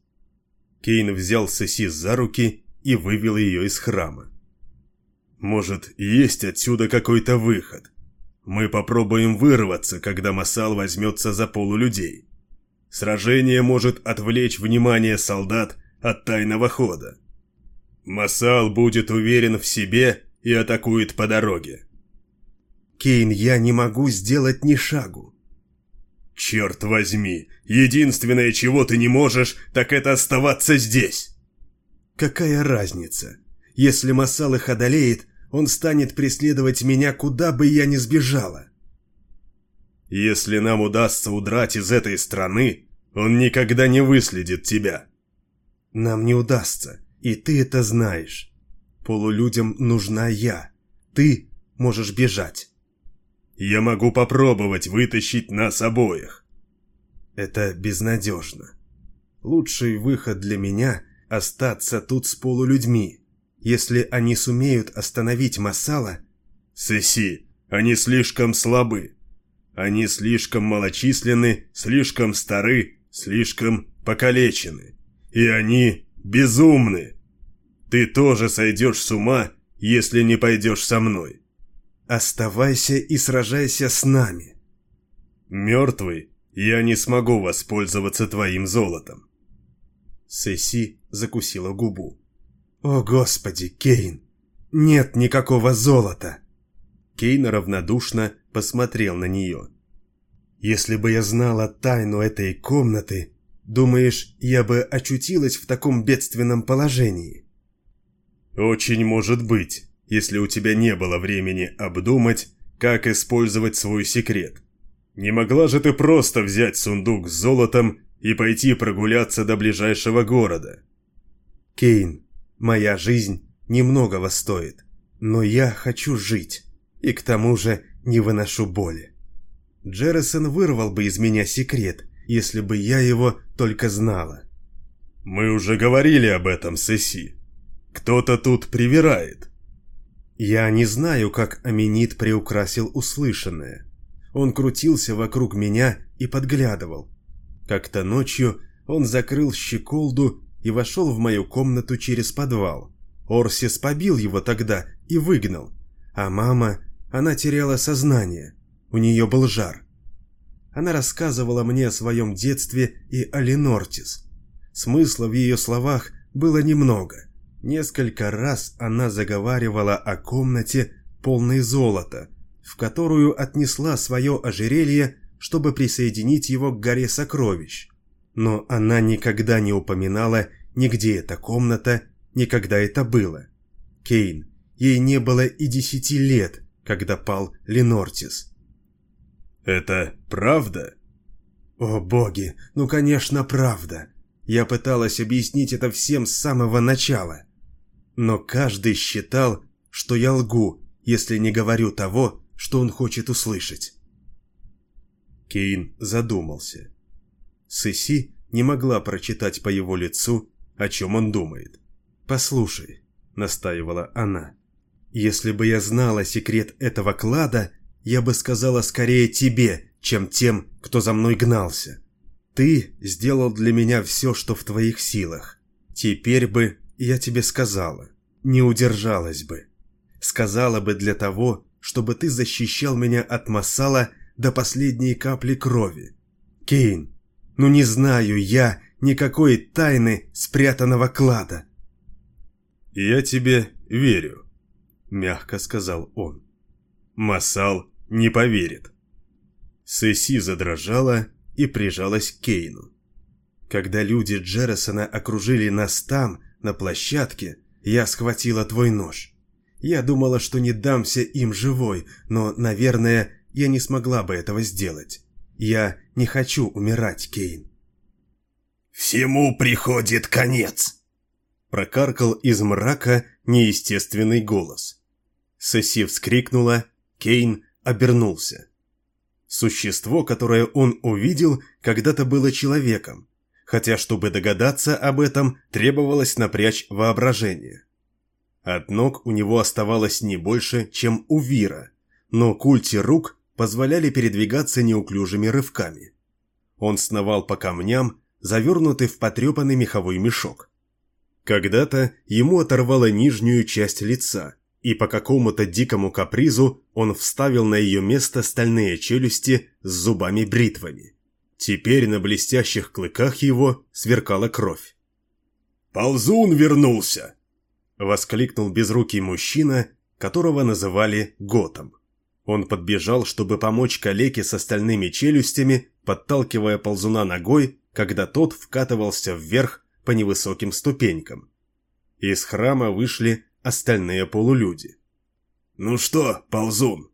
Кейн взял Сеси за руки и вывел ее из храма. Может, есть отсюда какой-то выход. Мы попробуем вырваться, когда Масал возьмется за полулюдей. Сражение может отвлечь внимание солдат от тайного хода. Масал будет уверен в себе и атакует по дороге. Кейн, я не могу сделать ни шагу. Черт возьми, единственное, чего ты не можешь, так это оставаться здесь. Какая разница? Если Масал их одолеет, он станет преследовать меня, куда бы я ни сбежала. Если нам удастся удрать из этой страны, он никогда не выследит тебя. Нам не удастся, и ты это знаешь. Полулюдям нужна я. Ты можешь бежать. Я могу попробовать вытащить нас обоих. Это безнадежно. Лучший выход для меня – остаться тут с полулюдьми. Если они сумеют остановить Масала... Сеси, они слишком слабы. Они слишком малочисленны, слишком стары, слишком покалечены. И они безумны. Ты тоже сойдешь с ума, если не пойдешь со мной. Оставайся и сражайся с нами. Мертвый, я не смогу воспользоваться твоим золотом. Сесси закусила губу. «О, Господи, Кейн! Нет никакого золота!» Кейн равнодушно посмотрел на нее. «Если бы я знала тайну этой комнаты, думаешь, я бы очутилась в таком бедственном положении?» «Очень может быть, если у тебя не было времени обдумать, как использовать свой секрет. Не могла же ты просто взять сундук с золотом и пойти прогуляться до ближайшего города?» «Кейн, моя жизнь немногого стоит, но я хочу жить, и к тому же не выношу боли. Джеррисон вырвал бы из меня секрет, если бы я его только знала». «Мы уже говорили об этом, Сеси», кто-то тут привирает. Я не знаю, как Аменит приукрасил услышанное. Он крутился вокруг меня и подглядывал. Как-то ночью он закрыл щеколду и вошел в мою комнату через подвал. Орсис побил его тогда и выгнал. А мама, она теряла сознание. У нее был жар. Она рассказывала мне о своем детстве и о Ленортис. Смысла в ее словах было немного. Несколько раз она заговаривала о комнате, полной золота, в которую отнесла свое ожерелье, чтобы присоединить его к горе сокровищ. Но она никогда не упоминала ни где эта комната, ни когда это было. Кейн, ей не было и десяти лет, когда пал Ленортис. «Это правда?» «О боги, ну конечно правда!» Я пыталась объяснить это всем с самого начала. Но каждый считал, что я лгу, если не говорю того, что он хочет услышать. Кейн задумался. Сыси не могла прочитать по его лицу, о чем он думает. «Послушай», — настаивала она, — «если бы я знала секрет этого клада, я бы сказала скорее тебе, чем тем, кто за мной гнался. Ты сделал для меня все, что в твоих силах. Теперь бы я тебе сказала. Не удержалась бы. Сказала бы для того, чтобы ты защищал меня от Масала до последней капли крови. Кейн, ну не знаю я никакой тайны спрятанного клада. «Я тебе верю», — мягко сказал он. «Масал не поверит». Сесси задрожала и прижалась к Кейну. Когда люди Джеррисона окружили нас там, на площадке, я схватила твой нож. Я думала, что не дамся им живой, но, наверное, я не смогла бы этого сделать. Я не хочу умирать, Кейн. «Всему приходит конец!» Прокаркал из мрака неестественный голос. Сесси вскрикнула, Кейн обернулся. Существо, которое он увидел, когда-то было человеком, хотя, чтобы догадаться об этом, требовалось напрячь воображение. От ног у него оставалось не больше, чем у Вира, но культи рук позволяли передвигаться неуклюжими рывками. Он сновал по камням, завернутый в потрепанный меховой мешок. Когда-то ему оторвало нижнюю часть лица, и по какому-то дикому капризу он вставил на ее место стальные челюсти с зубами-бритвами. Теперь на блестящих клыках его сверкала кровь. «Ползун вернулся!» — воскликнул безрукий мужчина, которого называли Готом. Он подбежал, чтобы помочь калеке с остальными челюстями, подталкивая ползуна ногой, когда тот вкатывался вверх по невысоким ступенькам. Из храма вышли остальные полулюди. «Ну что, ползун?»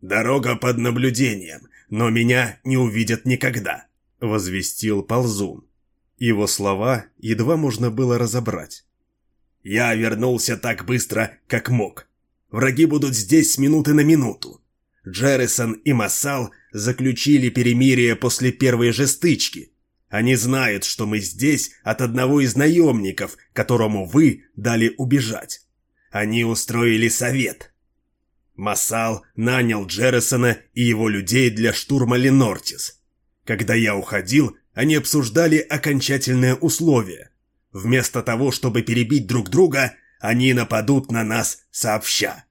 «Дорога под наблюдением но меня не увидят никогда», — возвестил ползун. Его слова едва можно было разобрать. «Я вернулся так быстро, как мог. Враги будут здесь с минуты на минуту. Джеррисон и Массал заключили перемирие после первой же стычки. Они знают, что мы здесь от одного из наемников, которому вы дали убежать. Они устроили совет, Масал нанял Джеррисона и его людей для штурма Ленортис. Когда я уходил, они обсуждали окончательные условия. Вместо того, чтобы перебить друг друга, они нападут на нас сообща.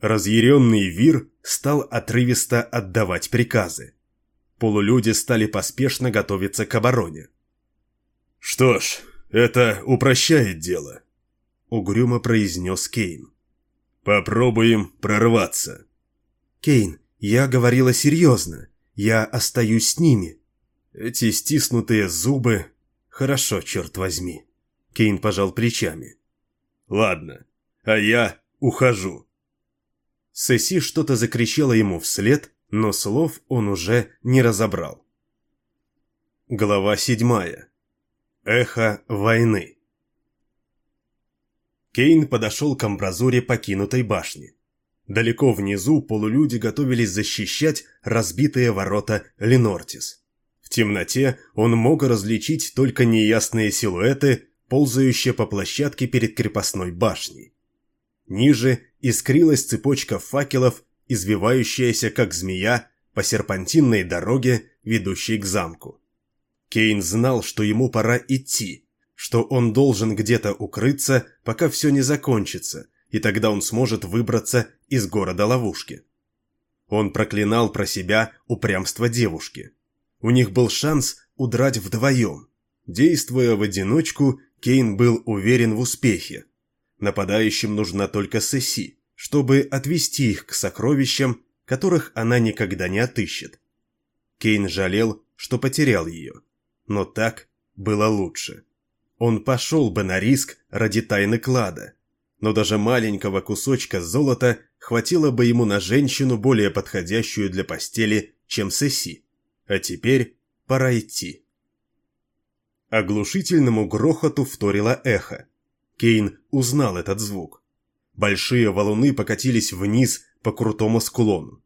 Разъяренный Вир стал отрывисто отдавать приказы. Полулюди стали поспешно готовиться к обороне. «Что ж, это упрощает дело», — угрюмо произнес Кейн. «Попробуем прорваться». «Кейн, я говорила серьезно. Я остаюсь с ними». Эти стиснутые зубы... Хорошо, черт возьми. Кейн пожал плечами. «Ладно, а я ухожу». Сесси что-то закричала ему вслед, но слов он уже не разобрал. Глава седьмая. Эхо войны. Кейн подошел к амбразуре покинутой башни. Далеко внизу полулюди готовились защищать разбитые ворота Ленортис. В темноте он мог различить только неясные силуэты, ползающие по площадке перед крепостной башней. Ниже искрилась цепочка факелов, извивающаяся как змея по серпантинной дороге, ведущей к замку. Кейн знал, что ему пора идти, что он должен где-то укрыться, пока все не закончится, и тогда он сможет выбраться из города-ловушки. Он проклинал про себя упрямство девушки. У них был шанс удрать вдвоем. Действуя в одиночку, Кейн был уверен в успехе. Нападающим нужна только Сесси, чтобы отвести их к сокровищам, которых она никогда не отыщет. Кейн жалел, что потерял ее. Но так было лучше. Он пошел бы на риск ради тайны клада. Но даже маленького кусочка золота хватило бы ему на женщину, более подходящую для постели, чем Сесси. А теперь пора идти. Оглушительному грохоту вторило эхо. Кейн узнал этот звук. Большие валуны покатились вниз по крутому склону.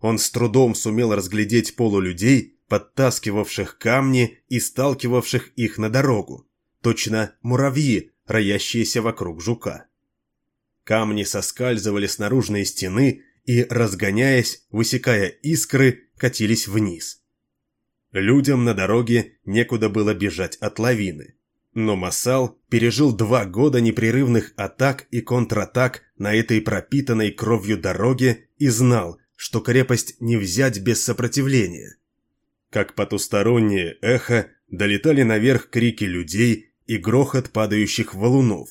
Он с трудом сумел разглядеть полулюдей, подтаскивавших камни и сталкивавших их на дорогу. Точно муравьи, роящиеся вокруг жука. Камни соскальзывали с наружной стены и, разгоняясь, высекая искры, катились вниз. Людям на дороге некуда было бежать от лавины. Но Масал пережил два года непрерывных атак и контратак на этой пропитанной кровью дороге и знал, что крепость не взять без сопротивления. Как потустороннее эхо долетали наверх крики людей и грохот падающих валунов,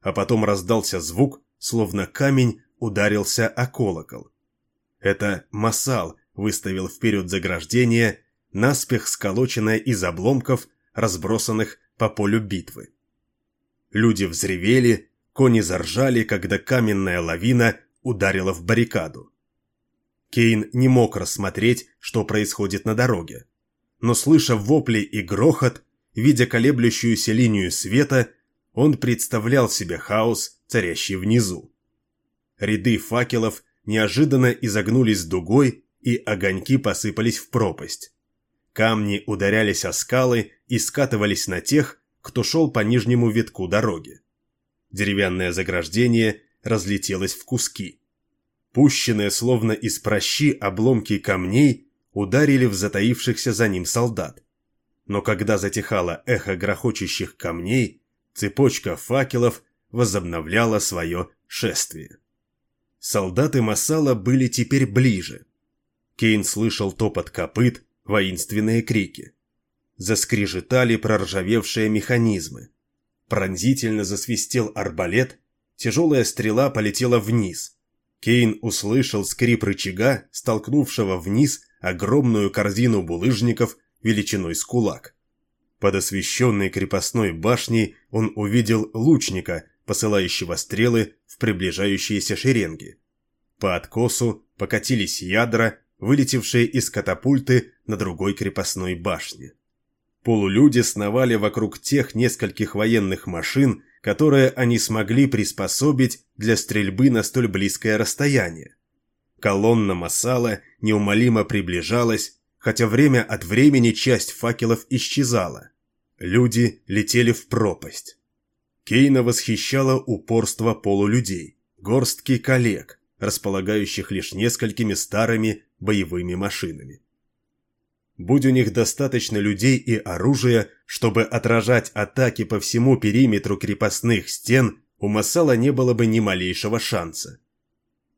а потом раздался звук, словно камень ударился о колокол. Это Масал выставил вперед заграждение наспех сколоченная из обломков, разбросанных по полю битвы. Люди взревели, кони заржали, когда каменная лавина ударила в баррикаду. Кейн не мог рассмотреть, что происходит на дороге. Но слыша вопли и грохот, видя колеблющуюся линию света, он представлял себе хаос, царящий внизу. Ряды факелов неожиданно изогнулись дугой, и огоньки посыпались в пропасть. Камни ударялись о скалы и скатывались на тех, кто шел по нижнему витку дороги. Деревянное заграждение разлетелось в куски. Пущенные словно из прощи обломки камней ударили в затаившихся за ним солдат. Но когда затихало эхо грохочущих камней, цепочка факелов возобновляла свое шествие. Солдаты Масала были теперь ближе. Кейн слышал топот копыт, воинственные крики. Заскрежетали проржавевшие механизмы. Пронзительно засвистел арбалет, тяжелая стрела полетела вниз. Кейн услышал скрип рычага, столкнувшего вниз огромную корзину булыжников величиной с кулак. Под освещенной крепостной башней он увидел лучника, посылающего стрелы в приближающиеся шеренги. По откосу покатились ядра, вылетевшие из катапульты на другой крепостной башне. Полулюди сновали вокруг тех нескольких военных машин, которые они смогли приспособить для стрельбы на столь близкое расстояние. Колонна Масала неумолимо приближалась, хотя время от времени часть факелов исчезала. Люди летели в пропасть. Кейна восхищало упорство полулюдей, горстки коллег, располагающих лишь несколькими старыми боевыми машинами. Будь у них достаточно людей и оружия, чтобы отражать атаки по всему периметру крепостных стен, у Масала не было бы ни малейшего шанса.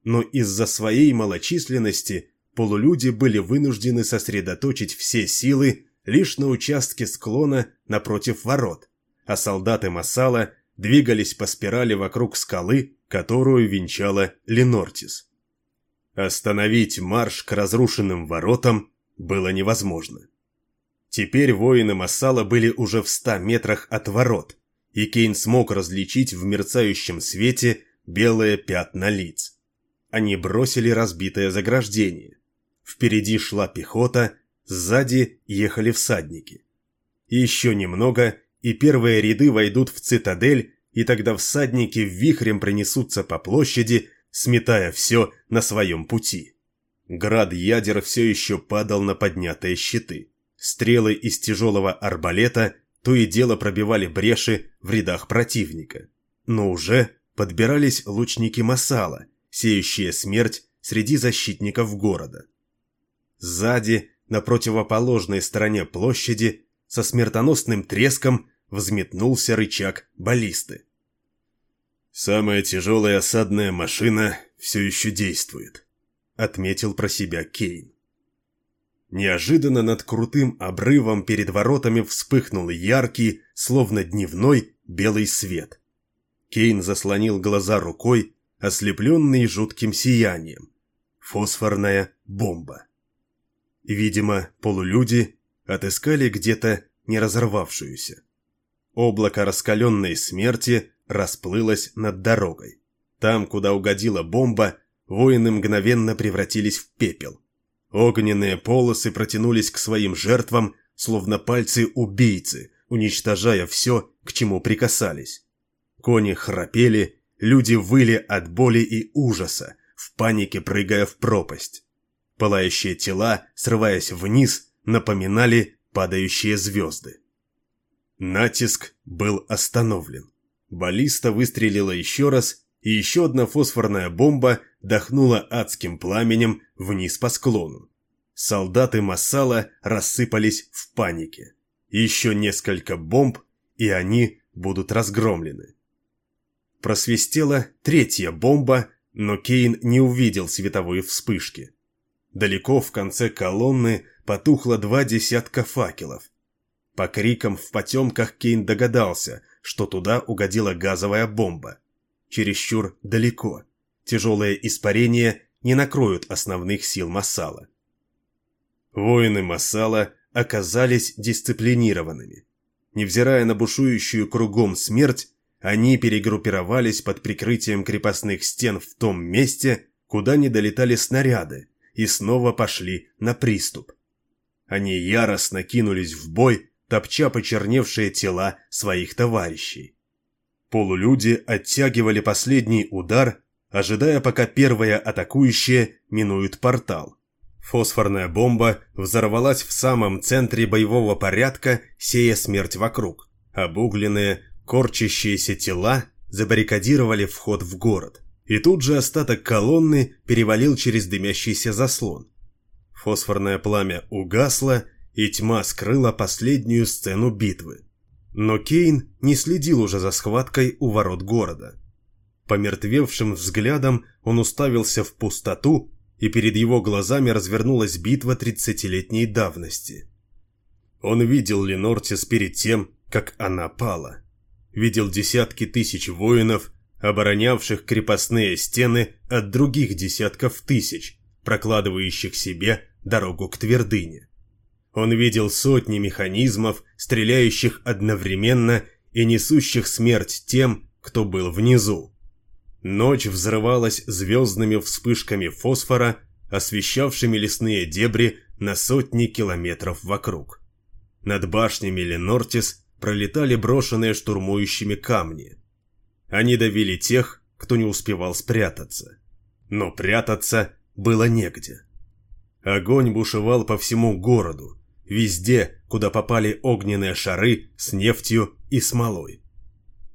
Но из-за своей малочисленности полулюди были вынуждены сосредоточить все силы лишь на участке склона напротив ворот, а солдаты Масала двигались по спирали вокруг скалы, которую венчала Ленортис. Остановить марш к разрушенным воротам было невозможно. Теперь воины Массала были уже в ста метрах от ворот, и Кейн смог различить в мерцающем свете белые пятна лиц. Они бросили разбитое заграждение. Впереди шла пехота, сзади ехали всадники. Еще немного, и первые ряды войдут в цитадель, и тогда всадники вихрем пронесутся по площади, сметая все на своем пути. Град ядер все еще падал на поднятые щиты. Стрелы из тяжелого арбалета то и дело пробивали бреши в рядах противника. Но уже подбирались лучники Масала, сеющие смерть среди защитников города. Сзади, на противоположной стороне площади, со смертоносным треском взметнулся рычаг баллисты. «Самая тяжелая осадная машина все еще действует», — отметил про себя Кейн. Неожиданно над крутым обрывом перед воротами вспыхнул яркий, словно дневной, белый свет. Кейн заслонил глаза рукой, ослепленный жутким сиянием. Фосфорная бомба. Видимо, полулюди отыскали где-то не разорвавшуюся. Облако раскаленной смерти расплылось над дорогой. Там, куда угодила бомба, воины мгновенно превратились в пепел. Огненные полосы протянулись к своим жертвам, словно пальцы убийцы, уничтожая все, к чему прикасались. Кони храпели, люди выли от боли и ужаса, в панике прыгая в пропасть. Пылающие тела, срываясь вниз, напоминали падающие звезды. Натиск был остановлен. Баллиста выстрелила еще раз, и еще одна фосфорная бомба дохнула адским пламенем вниз по склону. Солдаты Массала рассыпались в панике. Еще несколько бомб, и они будут разгромлены. Просвистела третья бомба, но Кейн не увидел световой вспышки. Далеко в конце колонны потухло два десятка факелов. По крикам в потемках Кейн догадался, что туда угодила газовая бомба. Чересчур далеко. Тяжелые испарения не накроют основных сил Массала. Воины Массала оказались дисциплинированными. Невзирая на бушующую кругом смерть, они перегруппировались под прикрытием крепостных стен в том месте, куда не долетали снаряды, и снова пошли на приступ. Они яростно кинулись в бой, топча почерневшие тела своих товарищей. Полулюди оттягивали последний удар, ожидая, пока первая атакующая минует портал. Фосфорная бомба взорвалась в самом центре боевого порядка, сея смерть вокруг. Обугленные, корчащиеся тела забаррикадировали вход в город. И тут же остаток колонны перевалил через дымящийся заслон. Фосфорное пламя угасло, и тьма скрыла последнюю сцену битвы. Но Кейн не следил уже за схваткой у ворот города. Помертвевшим взглядом он уставился в пустоту, и перед его глазами развернулась битва тридцатилетней давности. Он видел Ленортис перед тем, как она пала. Видел десятки тысяч воинов, оборонявших крепостные стены от других десятков тысяч, прокладывающих себе дорогу к твердыне. Он видел сотни механизмов, стреляющих одновременно и несущих смерть тем, кто был внизу. Ночь взрывалась звездными вспышками фосфора, освещавшими лесные дебри на сотни километров вокруг. Над башнями Ленортис пролетали брошенные штурмующими камни. Они давили тех, кто не успевал спрятаться. Но прятаться было негде. Огонь бушевал по всему городу, везде, куда попали огненные шары с нефтью и смолой.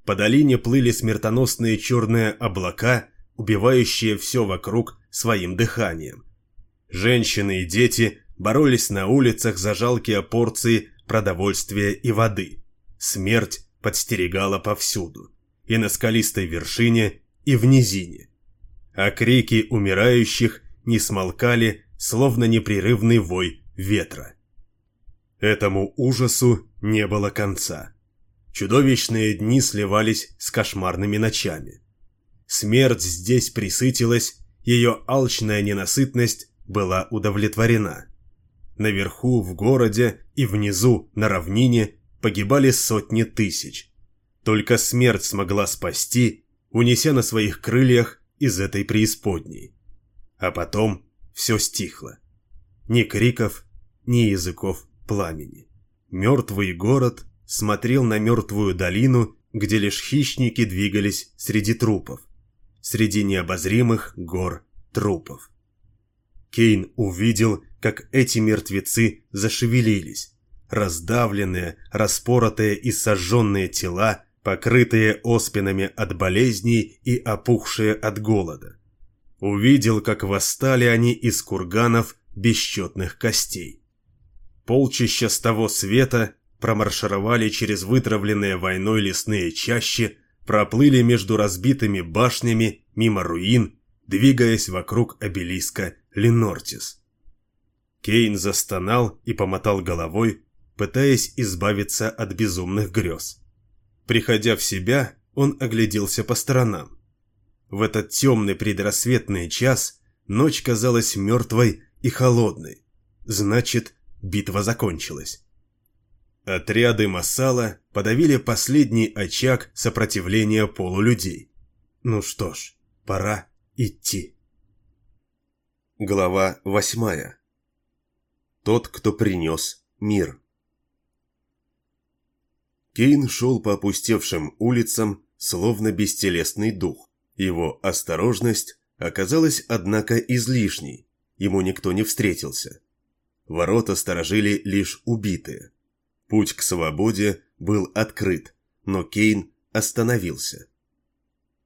По долине плыли смертоносные черные облака, убивающие все вокруг своим дыханием. Женщины и дети боролись на улицах за жалкие порции продовольствия и воды. Смерть подстерегала повсюду. И на скалистой вершине, и в низине. А крики умирающих не смолкали, словно непрерывный вой ветра. Этому ужасу не было конца. Чудовищные дни сливались с кошмарными ночами. Смерть здесь присытилась, ее алчная ненасытность была удовлетворена. Наверху, в городе и внизу, на равнине, погибали сотни тысяч. Только смерть смогла спасти, унеся на своих крыльях из этой преисподней. А потом все стихло. Ни криков, ни языков пламени. Мертвый город смотрел на мертвую долину, где лишь хищники двигались среди трупов. Среди необозримых гор трупов. Кейн увидел, как эти мертвецы зашевелились. Раздавленные, распоротые и сожженные тела, покрытые оспинами от болезней и опухшие от голода. Увидел, как восстали они из курганов бесчетных костей. Полчища с того света промаршировали через вытравленные войной лесные чащи, проплыли между разбитыми башнями мимо руин, двигаясь вокруг обелиска Ленортис. Кейн застонал и помотал головой, пытаясь избавиться от безумных грез. Приходя в себя, он огляделся по сторонам. В этот темный предрассветный час ночь казалась мертвой и холодной. Значит, битва закончилась. Отряды Масала подавили последний очаг сопротивления полулюдей. Ну что ж, пора идти. Глава восьмая. Тот, кто принес мир. Кейн шел по опустевшим улицам, словно бестелесный дух. Его осторожность оказалась, однако, излишней. Ему никто не встретился. Ворота сторожили лишь убитые. Путь к свободе был открыт, но Кейн остановился.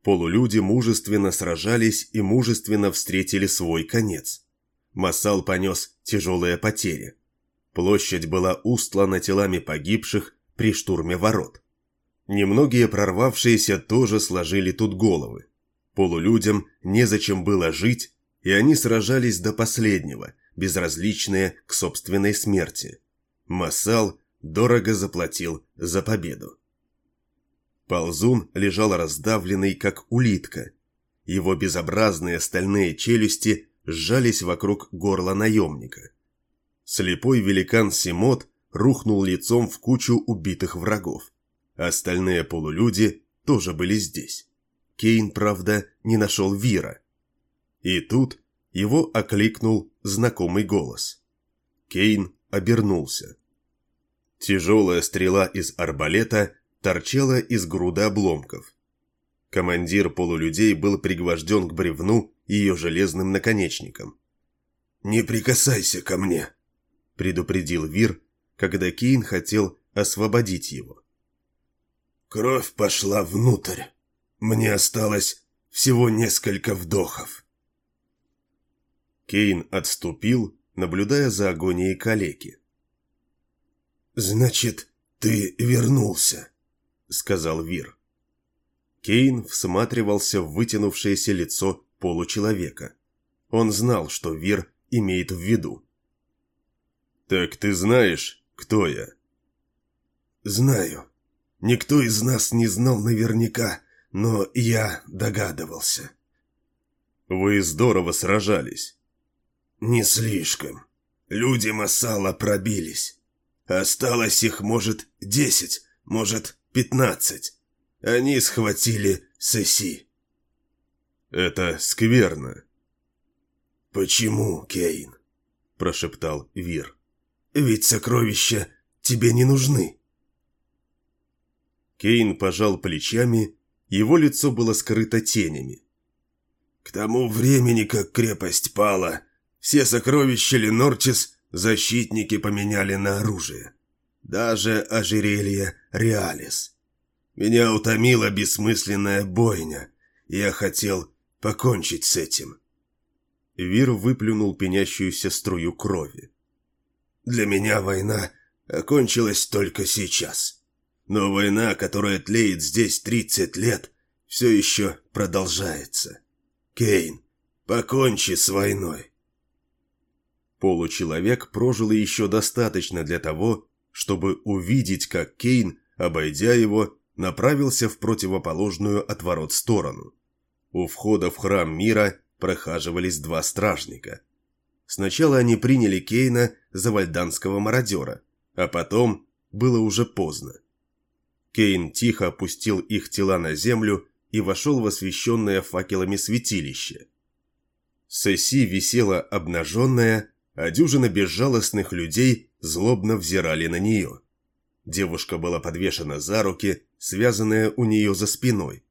Полулюди мужественно сражались и мужественно встретили свой конец. Массал понес тяжелые потери. Площадь была устлана телами погибших при штурме ворот. Немногие прорвавшиеся тоже сложили тут головы. Полулюдям незачем было жить, и они сражались до последнего, безразличные к собственной смерти. Массал дорого заплатил за победу. Ползун лежал раздавленный, как улитка. Его безобразные стальные челюсти сжались вокруг горла наемника. Слепой великан Симот рухнул лицом в кучу убитых врагов. Остальные полулюди тоже были здесь. Кейн, правда, не нашел Вира. И тут его окликнул знакомый голос. Кейн обернулся. Тяжелая стрела из арбалета торчала из груда обломков. Командир полулюдей был пригвожден к бревну ее железным наконечником. «Не прикасайся ко мне», — предупредил Вир, когда Кейн хотел освободить его. «Кровь пошла внутрь. Мне осталось всего несколько вдохов». Кейн отступил, наблюдая за агонией калеки. «Значит, ты вернулся», сказал Вир. Кейн всматривался в вытянувшееся лицо получеловека. Он знал, что Вир имеет в виду. «Так ты знаешь, кто я?» «Знаю. Никто из нас не знал наверняка, но я догадывался». «Вы здорово сражались». «Не слишком. Люди Масала пробились. Осталось их, может, десять, может, пятнадцать. Они схватили Сеси. Это скверно. Почему, Кейн? Прошептал Вир. Ведь сокровища тебе не нужны. Кейн пожал плечами, его лицо было скрыто тенями. К тому времени, как крепость пала, все сокровища Ленорчес защитники поменяли на оружие даже ожерелье Реалис. Меня утомила бессмысленная бойня, я хотел покончить с этим. Вир выплюнул пенящуюся струю крови. Для меня война окончилась только сейчас. Но война, которая тлеет здесь 30 лет, все еще продолжается. Кейн, покончи с войной. Получеловек прожил еще достаточно для того, чтобы увидеть, как Кейн, обойдя его, направился в противоположную от ворот сторону. У входа в храм мира прохаживались два стражника. Сначала они приняли Кейна за вальданского мародера, а потом было уже поздно. Кейн тихо опустил их тела на землю и вошел в освещенное факелами святилище. Сесси висела обнаженная, а дюжина безжалостных людей злобно взирали на нее. Девушка была подвешена за руки, связанная у нее за спиной.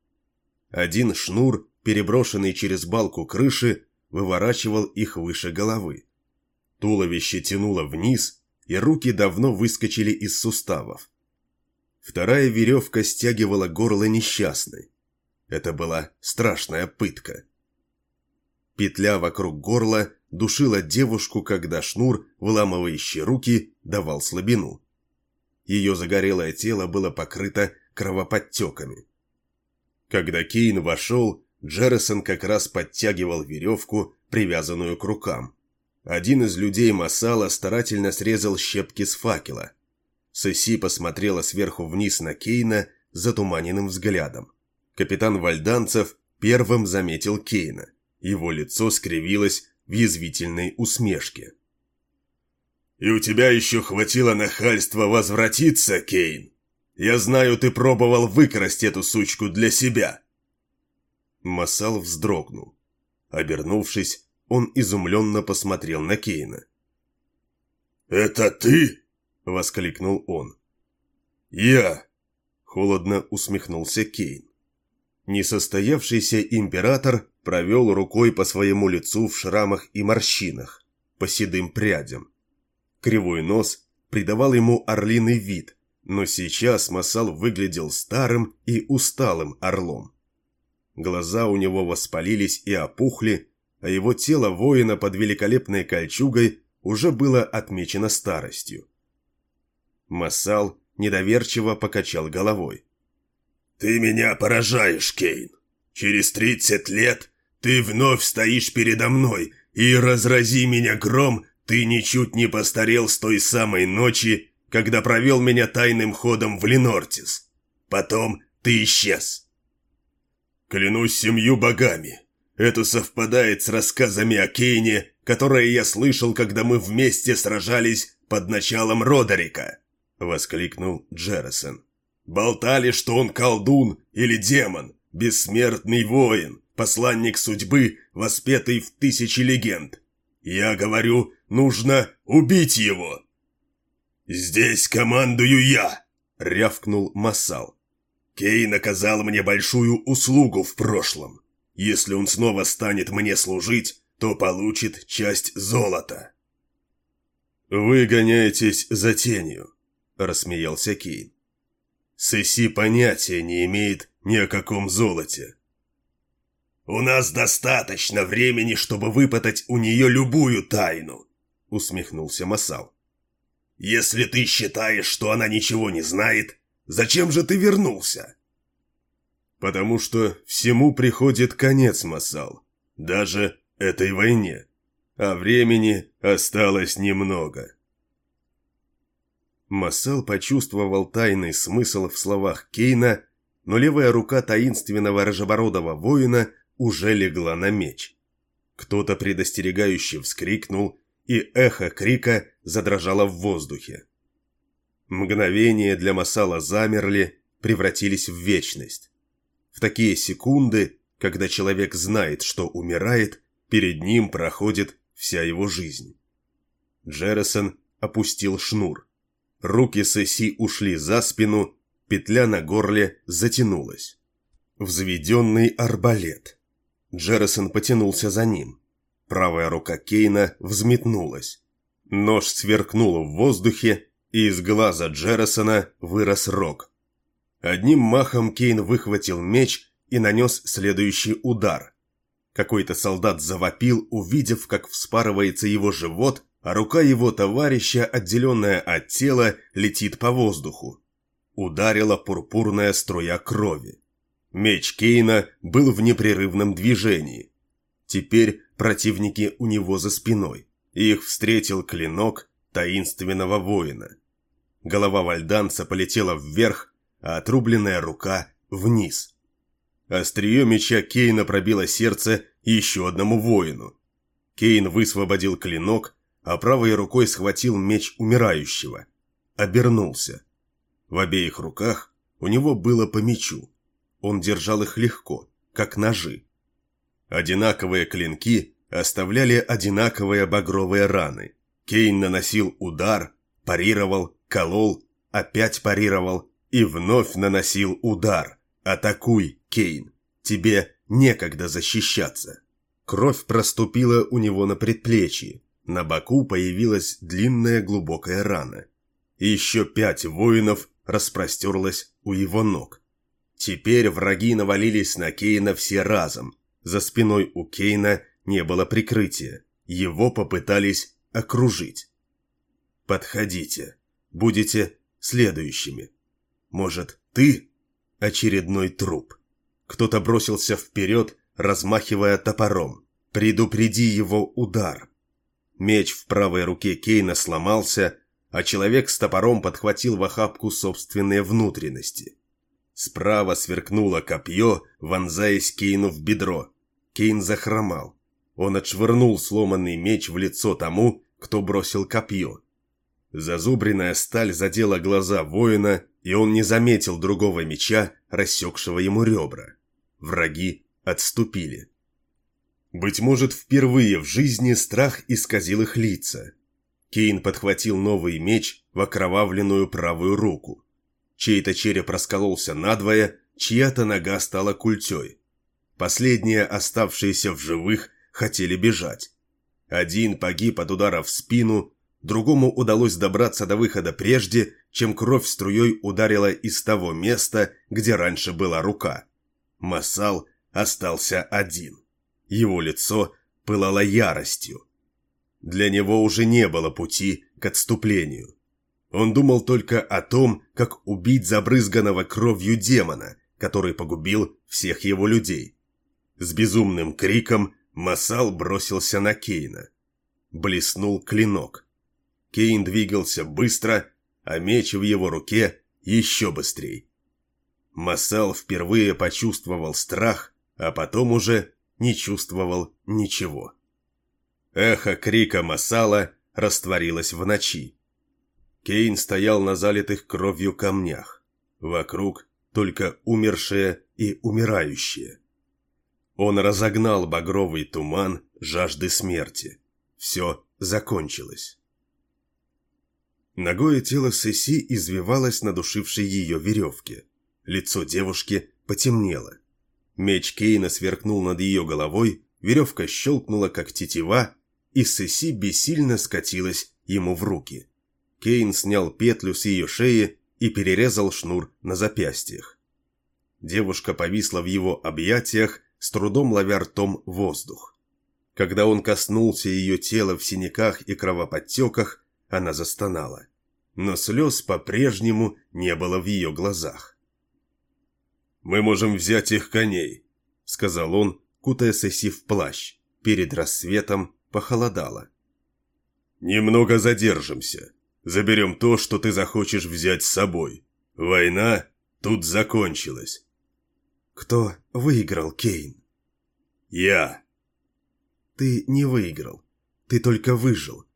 Один шнур, переброшенный через балку крыши, выворачивал их выше головы. Туловище тянуло вниз, и руки давно выскочили из суставов. Вторая веревка стягивала горло несчастной. Это была страшная пытка. Петля вокруг горла душила девушку, когда шнур, выламывающий руки, давал слабину. Ее загорелое тело было покрыто кровоподтеками. Когда Кейн вошел, Джеррисон как раз подтягивал веревку, привязанную к рукам. Один из людей Масала старательно срезал щепки с факела. Сесси посмотрела сверху вниз на Кейна затуманенным взглядом. Капитан Вальданцев первым заметил Кейна. Его лицо скривилось в язвительной усмешке. «И у тебя еще хватило нахальства возвратиться, Кейн? Я знаю, ты пробовал выкрасть эту сучку для себя!» Масал вздрогнул. Обернувшись, он изумленно посмотрел на Кейна. «Это ты?» — воскликнул он. «Я!» — холодно усмехнулся Кейн. Несостоявшийся император провел рукой по своему лицу в шрамах и морщинах, по седым прядям. Кривой нос придавал ему орлиный вид, но сейчас Масал выглядел старым и усталым орлом. Глаза у него воспалились и опухли, а его тело воина под великолепной кольчугой уже было отмечено старостью. Масал недоверчиво покачал головой. «Ты меня поражаешь, Кейн. Через тридцать лет ты вновь стоишь передо мной, и разрази меня гром, ты ничуть не постарел с той самой ночи, когда провел меня тайным ходом в Ленортис. Потом ты исчез. Клянусь семью богами, это совпадает с рассказами о Кейне, которые я слышал, когда мы вместе сражались под началом Родерика», — воскликнул Джеррисон. «Болтали, что он колдун или демон, бессмертный воин, посланник судьбы, воспетый в тысячи легенд. Я говорю, нужно убить его!» «Здесь командую я!» — рявкнул Массал. Кейн оказал мне большую услугу в прошлом. Если он снова станет мне служить, то получит часть золота. «Вы гоняетесь за тенью», — рассмеялся Кейн. «Сеси понятия не имеет ни о каком золоте». «У нас достаточно времени, чтобы выпытать у нее любую тайну», — усмехнулся Масал. «Если ты считаешь, что она ничего не знает, Зачем же ты вернулся?» «Потому что всему приходит конец, Масал. Даже этой войне. А времени осталось немного». Масал почувствовал тайный смысл в словах Кейна, но левая рука таинственного рыжебородого воина уже легла на меч. Кто-то предостерегающе вскрикнул, и эхо крика задрожало в воздухе. Мгновения для Масала замерли, превратились в вечность. В такие секунды, когда человек знает, что умирает, перед ним проходит вся его жизнь. Джеррисон опустил шнур. Руки Сесси ушли за спину, петля на горле затянулась. Взведенный арбалет. Джеррисон потянулся за ним. Правая рука Кейна взметнулась. Нож сверкнул в воздухе и из глаза Джеррисона вырос рог. Одним махом Кейн выхватил меч и нанес следующий удар. Какой-то солдат завопил, увидев, как вспарывается его живот, а рука его товарища, отделенная от тела, летит по воздуху. Ударила пурпурная струя крови. Меч Кейна был в непрерывном движении. Теперь противники у него за спиной. их встретил клинок таинственного воина. Голова вальданца полетела вверх, а отрубленная рука вниз. Острие меча Кейна пробило сердце еще одному воину. Кейн высвободил клинок, а правой рукой схватил меч умирающего. Обернулся. В обеих руках у него было по мечу. Он держал их легко, как ножи. Одинаковые клинки оставляли одинаковые багровые раны. Кейн наносил удар, парировал, колол, опять парировал и вновь наносил удар. «Атакуй, Кейн! Тебе некогда защищаться!» Кровь проступила у него на предплечье. На боку появилась длинная глубокая рана. И еще пять воинов распростерлось у его ног. Теперь враги навалились на Кейна все разом. За спиной у Кейна не было прикрытия. Его попытались окружить. «Подходите. Будете следующими. Может, ты?» Очередной труп. Кто-то бросился вперед, размахивая топором. «Предупреди его удар!» Меч в правой руке Кейна сломался, а человек с топором подхватил в охапку собственные внутренности. Справа сверкнуло копье, вонзаясь Кейну в бедро. Кейн захромал. Он отшвырнул сломанный меч в лицо тому, кто бросил копье. Зазубренная сталь задела глаза воина, и он не заметил другого меча, рассекшего ему ребра. Враги отступили. Быть может, впервые в жизни страх исказил их лица. Кейн подхватил новый меч в окровавленную правую руку. Чей-то череп раскололся надвое, чья-то нога стала культей. Последние, оставшиеся в живых, хотели бежать. Один погиб от удара в спину, другому удалось добраться до выхода прежде, чем кровь струей ударила из того места, где раньше была рука. Масал остался один. Его лицо пылало яростью. Для него уже не было пути к отступлению. Он думал только о том, как убить забрызганного кровью демона, который погубил всех его людей. С безумным криком Масал бросился на Кейна. Блеснул клинок. Кейн двигался быстро, а меч в его руке еще быстрее. Масал впервые почувствовал страх, а потом уже не чувствовал ничего. Эхо крика Масала растворилось в ночи. Кейн стоял на залитых кровью камнях. Вокруг только умершие и умирающие. Он разогнал багровый туман жажды смерти. Все закончилось. Ногое тело Сеси извивалось на душившей ее веревке. Лицо девушки потемнело. Меч Кейна сверкнул над ее головой, веревка щелкнула, как тетива, и Сеси бессильно скатилась ему в руки. Кейн снял петлю с ее шеи и перерезал шнур на запястьях. Девушка повисла в его объятиях, с трудом ловя ртом воздух. Когда он коснулся ее тела в синяках и кровоподтеках, она застонала. Но слез по-прежнему не было в ее глазах. «Мы можем взять их коней», — сказал он, кутая Сесси в плащ. Перед рассветом похолодало. «Немного задержимся. Заберем то, что ты захочешь взять с собой. Война тут закончилась. Кто выиграл, Кейн? Я. Ты не выиграл. Ты только выжил.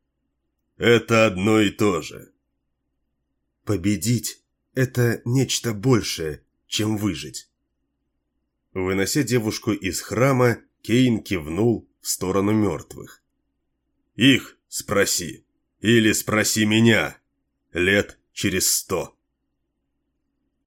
Это одно и то же. Победить – это нечто большее, чем выжить. Вынося девушку из храма, Кейн кивнул в сторону мертвых. «Их спроси. Или спроси меня. Лет через сто».